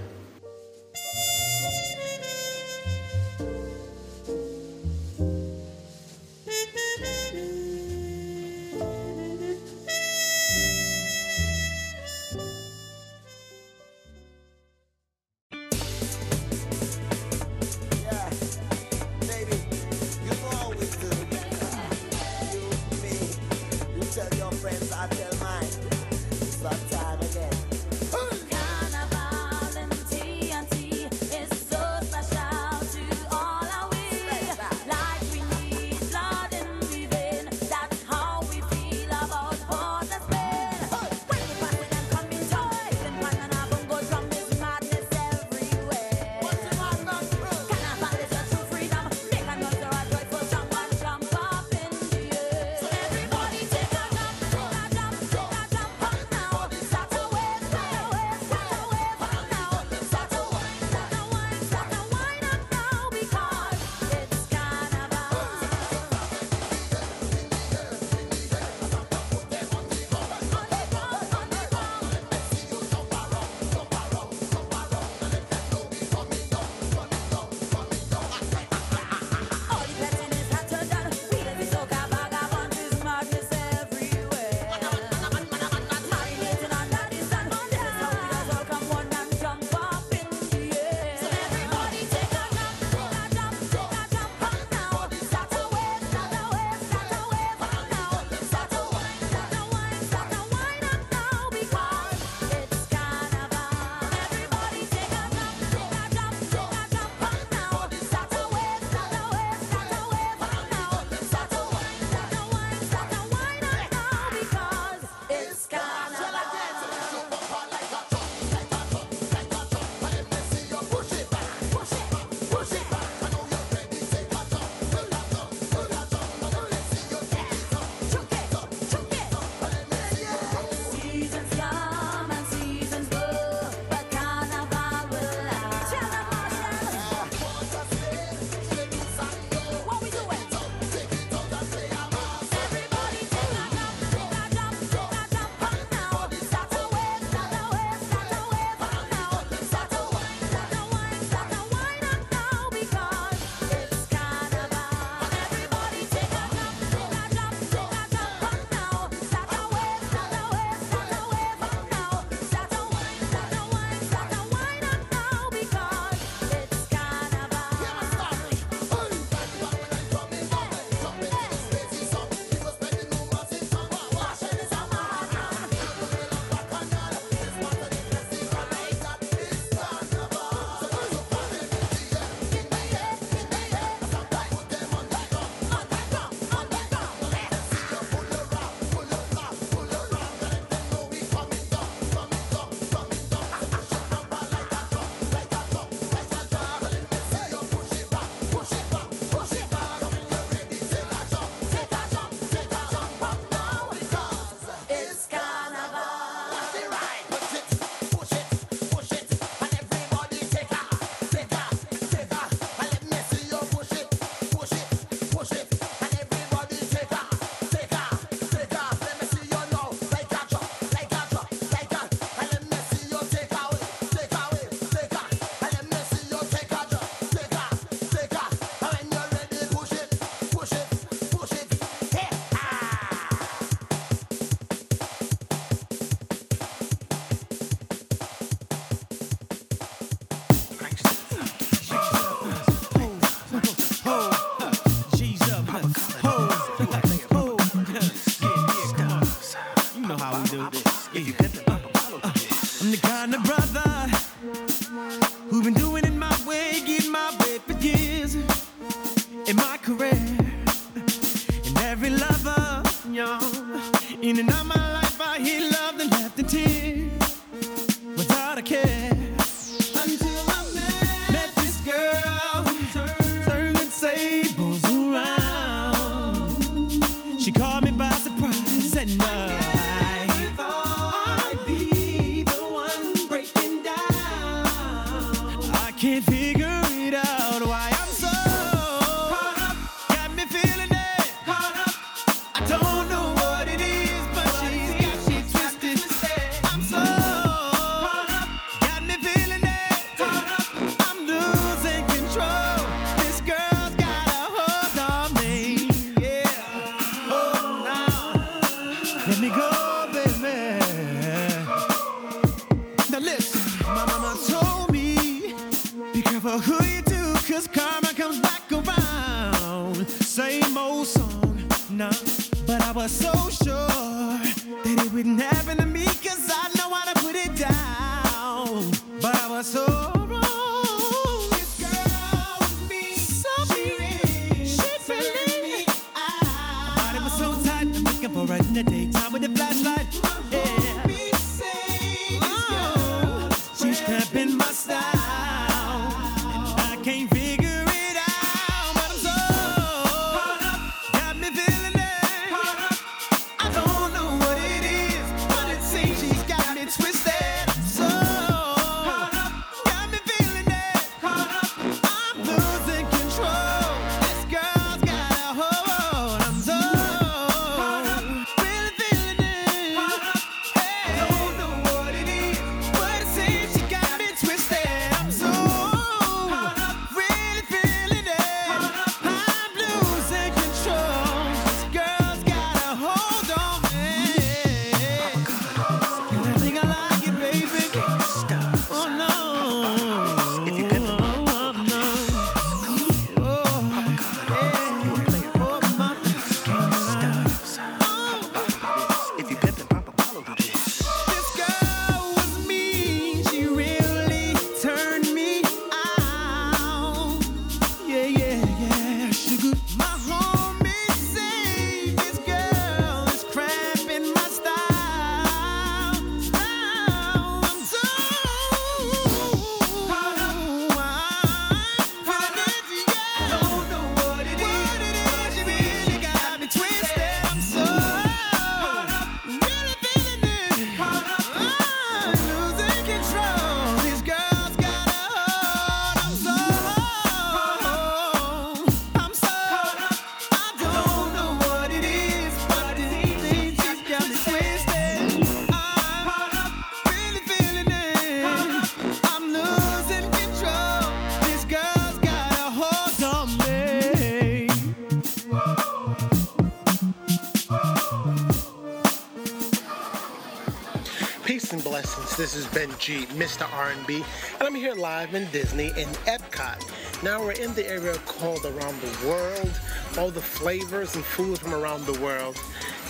This is Ben G, Mr. R&B, and I'm here live in Disney in Epcot. Now we're in the area called Around the World, all the flavors and food from around the world.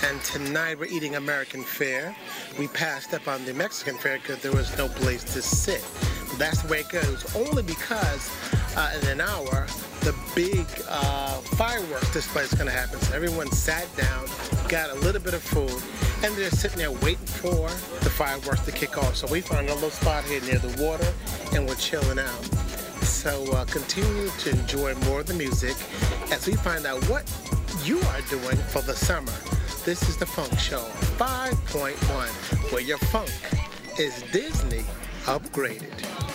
And tonight we're eating American fare. We passed up on the Mexican fare because there was no place to sit. That's the way it goes, only because uh, in an hour, the big uh, fireworks display is going to happen. So everyone sat down, got a little bit of food, and they're sitting there waiting for the fireworks to kick off. So we found a little spot here near the water and we're chilling out. So uh, continue to enjoy more of the music as we find out what you are doing for the summer. This is The Funk Show 5.1 where your funk is Disney upgraded.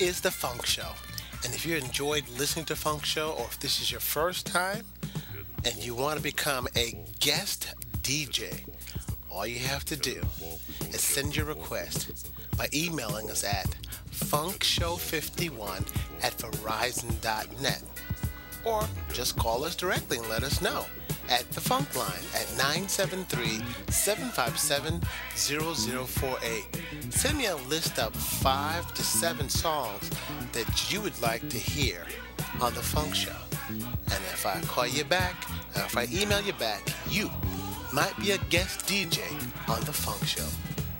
is the Funk Show. And if you enjoyed listening to Funk Show, or if this is your first time and you want to become a guest DJ, all you have to do is send your request by emailing us at funkshow51 at verizon.net or just call us directly and let us know at the Funk Line at 973-757-0048. Send me a list of five to seven songs that you would like to hear on the Funk Show. And if I call you back, or if I email you back, you might be a guest DJ on the Funk Show.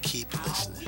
Keep listening.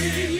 you.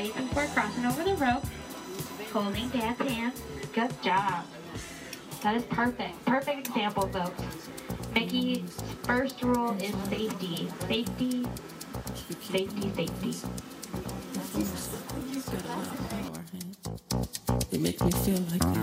Ways before crossing over the rope. Holding dad's hand. Good job. That is perfect. Perfect example, folks. Mickey's first rule is safety. Safety, safety, safety. It makes me feel like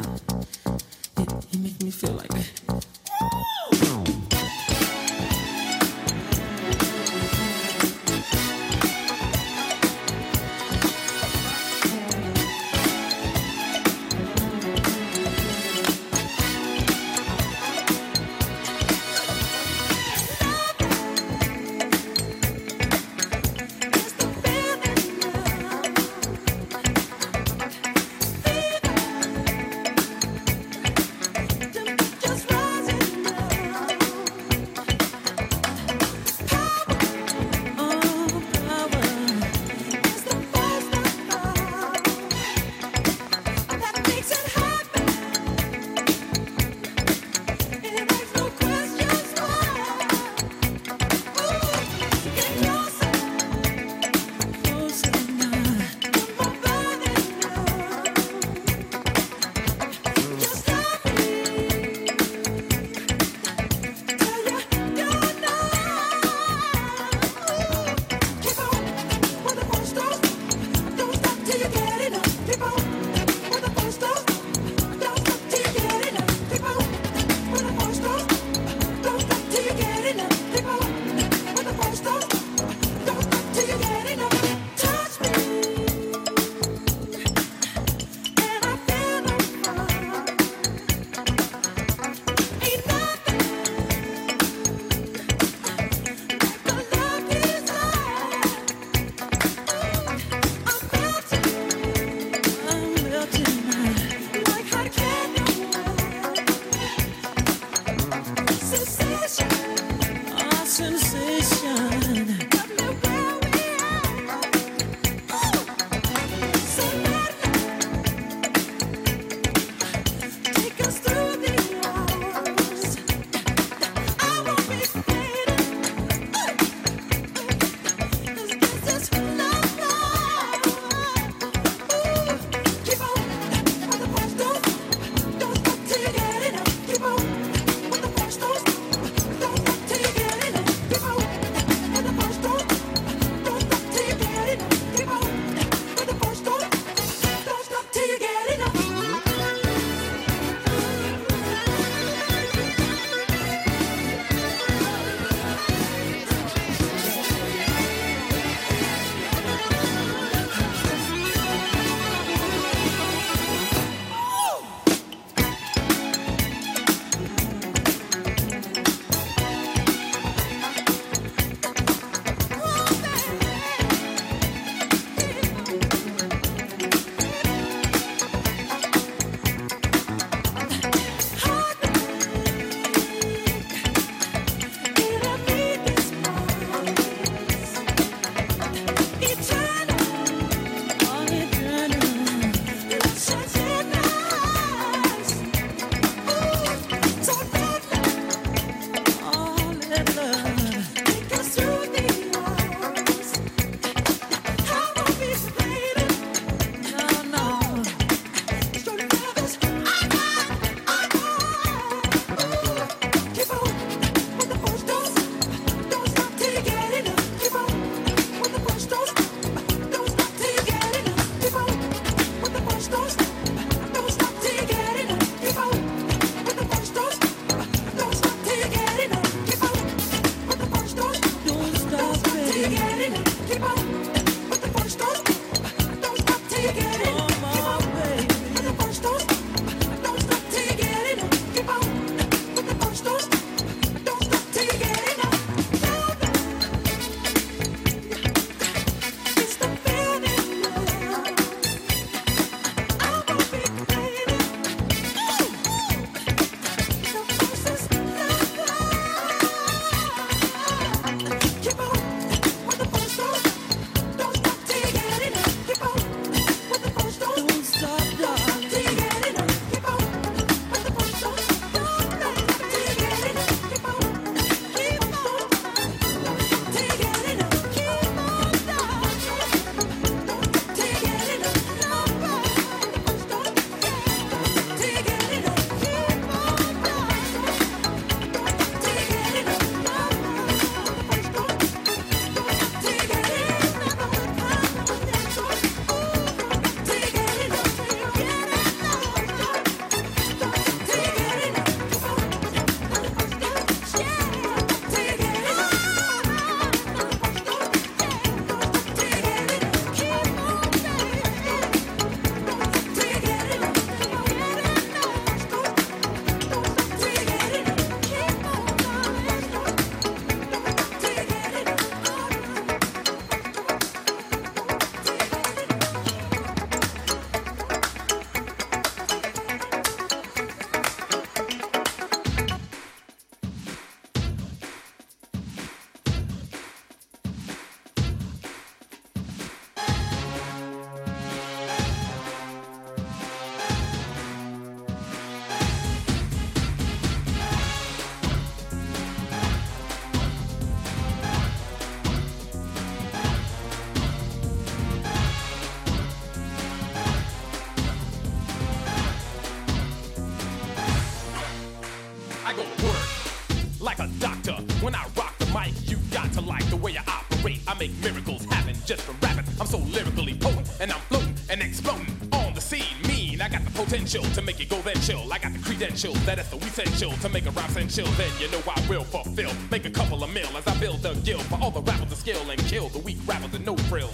That's the we sent chill to make a rhyme and chill. Then you know I will fulfill. Make a couple of mil as I build a guild for all the rappers to skill and kill the weak rappers with no frill.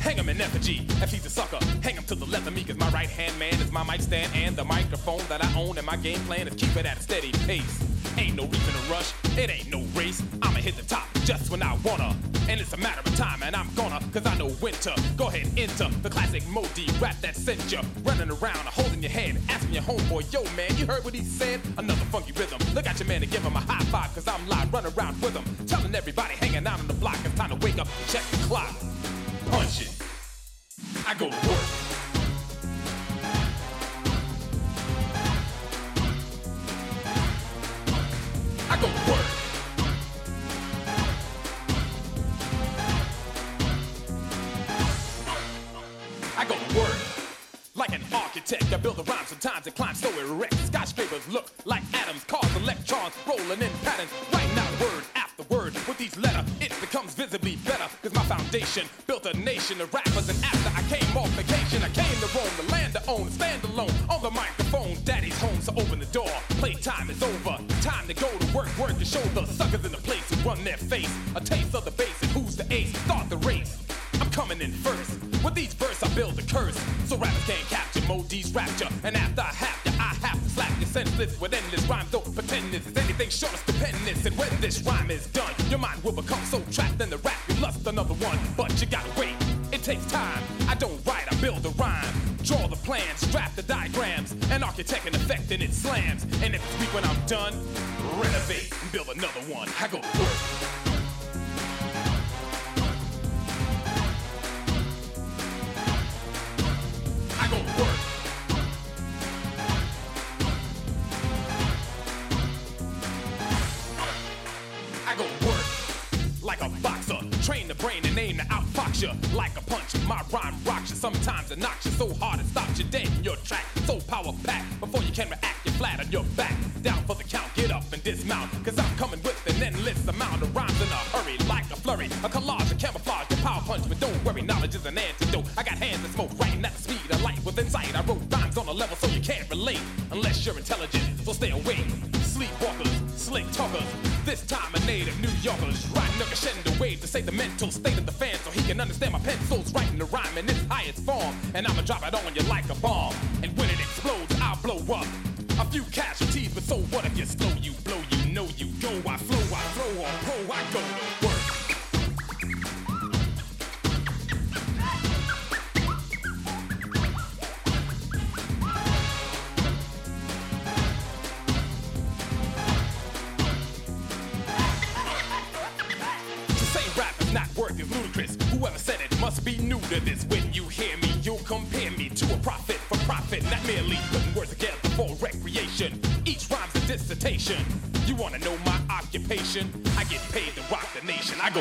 Hang him in effigy, if he's a sucker, hang him to the left of me, cause my right hand man is my mic stand and the microphone that I own, and my game plan is keep it at a steady pace. what he said.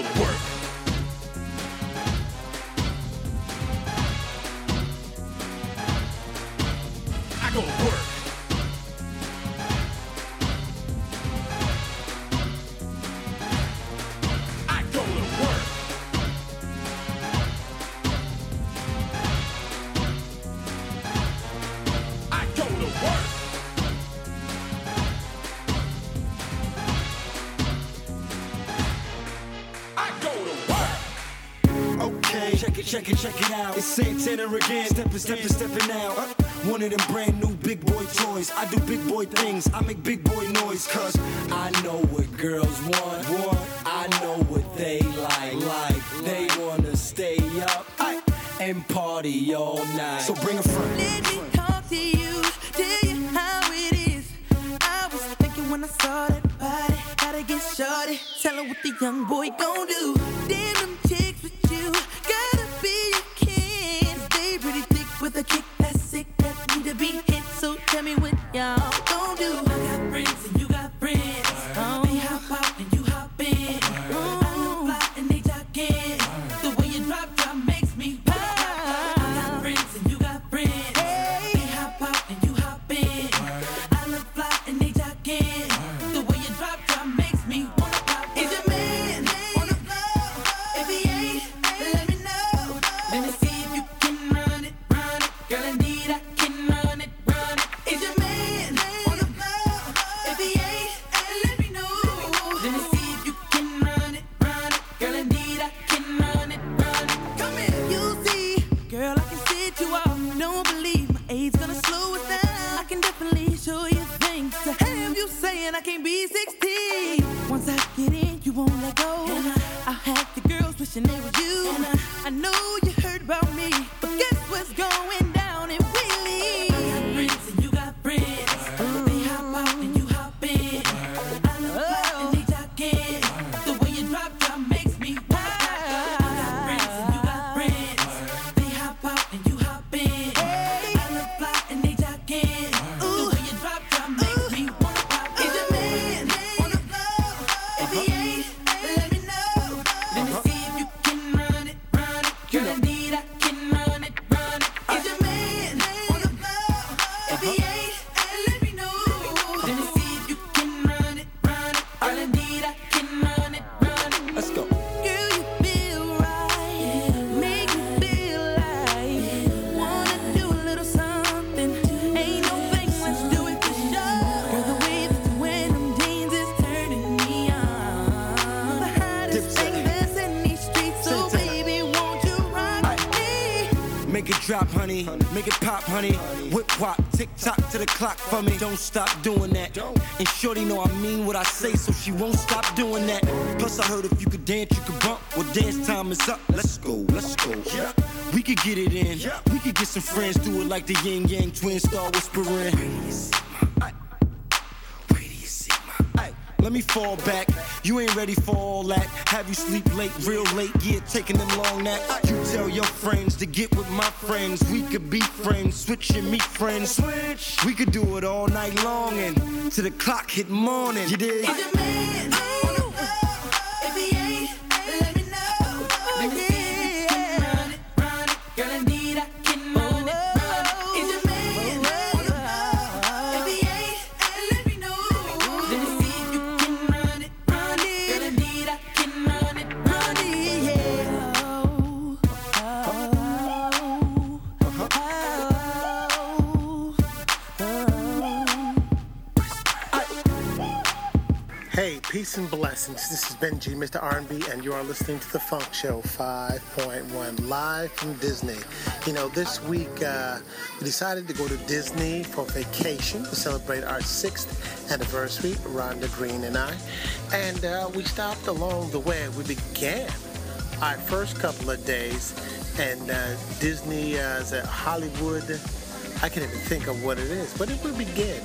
the world. check it out. It's Santana again, steppin', steppin', steppin' out. Uh, one of them brand new big boy toys. I do big boy things, I make big boy noise, cause I know what girls want. To the clock for me. Don't stop doing that. And Shorty know I mean what I say, so she won't stop doing that. Plus I heard if you could dance, you could bump. Well, dance time is up. Let's go, let's go. We could get it in. We could get some friends, do it like the Ying Yang Twins, star whispering. Let me fall back. You ain't ready for all that. Have you sleep late, real late? Yeah, taking them long naps. You tell your friends to get with my friends. We could be friends, switch and meet friends. Switch. We could do it all night long and to the clock hit morning. You dig? And blessings. This is Benji, Mr. R&B, and you are listening to The Funk Show 5.1 live from Disney. You know, this week uh, we decided to go to Disney for vacation to celebrate our sixth anniversary, Rhonda Green and I. And uh, we stopped along the way. We began our first couple of days, and uh, Disney uh, is at Hollywood. I can't even think of what it is, but it will begin.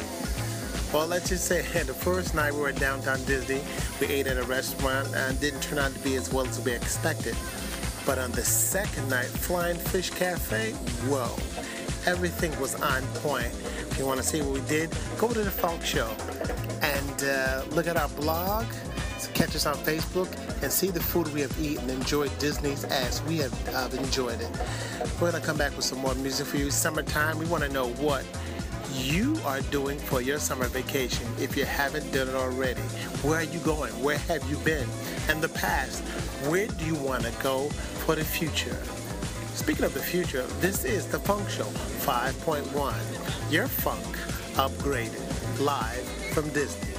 Well, let's just say the first night we were at downtown Disney, we ate at a restaurant and didn't turn out to be as well as we expected. But on the second night, Flying Fish Cafe, whoa, everything was on point. If you want to see what we did, go to the Funk Show and uh, look at our blog. Catch us on Facebook and see the food we have eaten. Enjoy Disney's as we have uh, enjoyed it. We're going to come back with some more music for you. Summertime, we want to know what you are doing for your summer vacation if you haven't done it already. Where are you going? Where have you been? In the past, where do you want to go for the future? Speaking of the future, this is the Funk Show 5.1. Your funk upgraded live from Disney.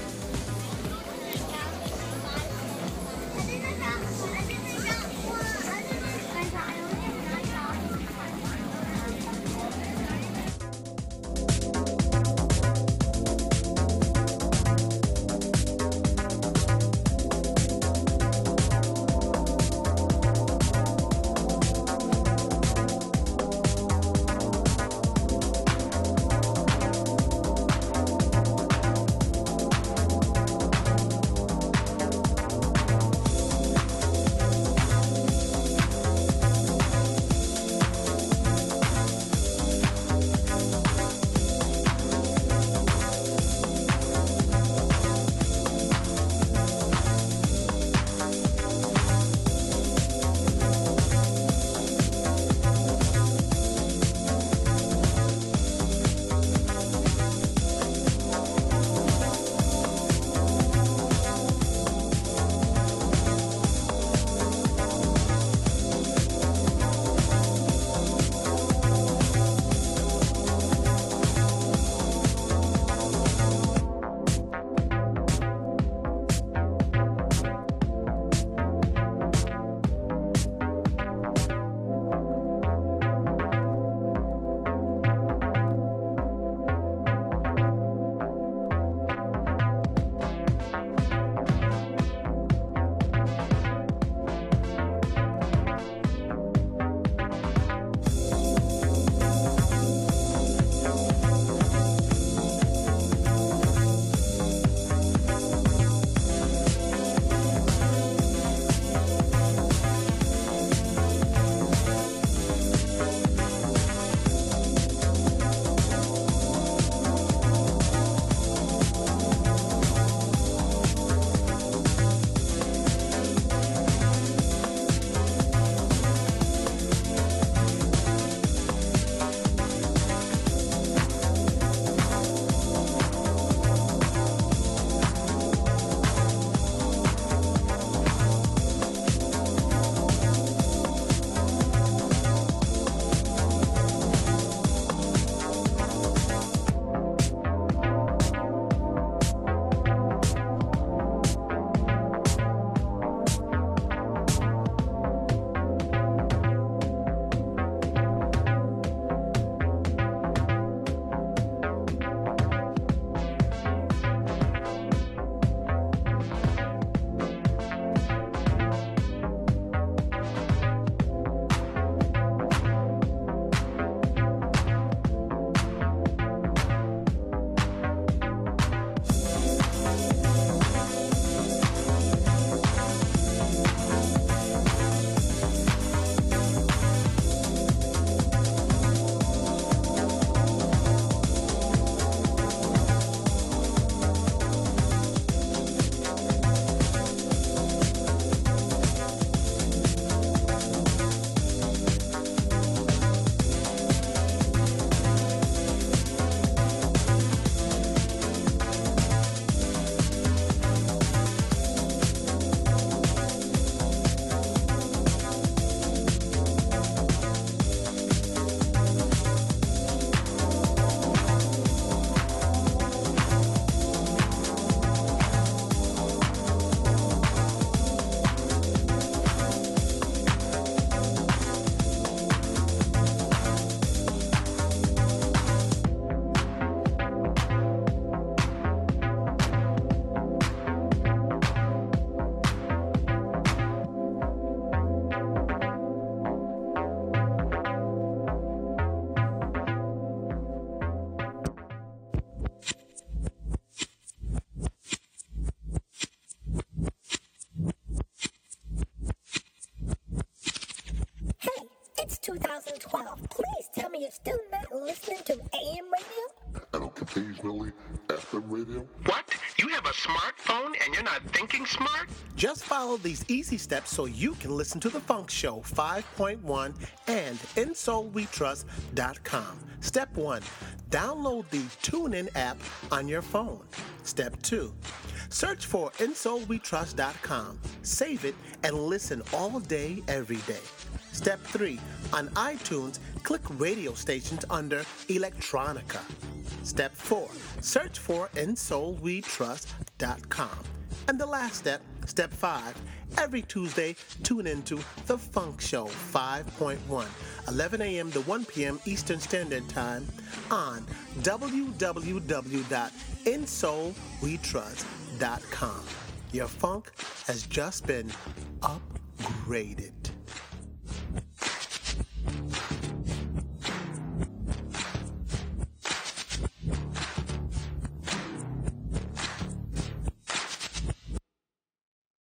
Occasionally FM radio. What? You have a smartphone and you're not thinking smart? Just follow these easy steps so you can listen to The Funk Show 5.1 and InSoulWeTrust.com. Step 1. Download the TuneIn app on your phone. Step 2. Search for InSoulWeTrust.com. Save it and listen all day, every day. Step 3. On iTunes, click radio stations under Electronica. Step 4. Search for InSoulWeTrust.com. And the last step, step 5. Every Tuesday, tune into The Funk Show 5.1, 11 a.m. to 1 p.m. Eastern Standard Time on www.insoulwetrust.com. Your funk has just been upgraded.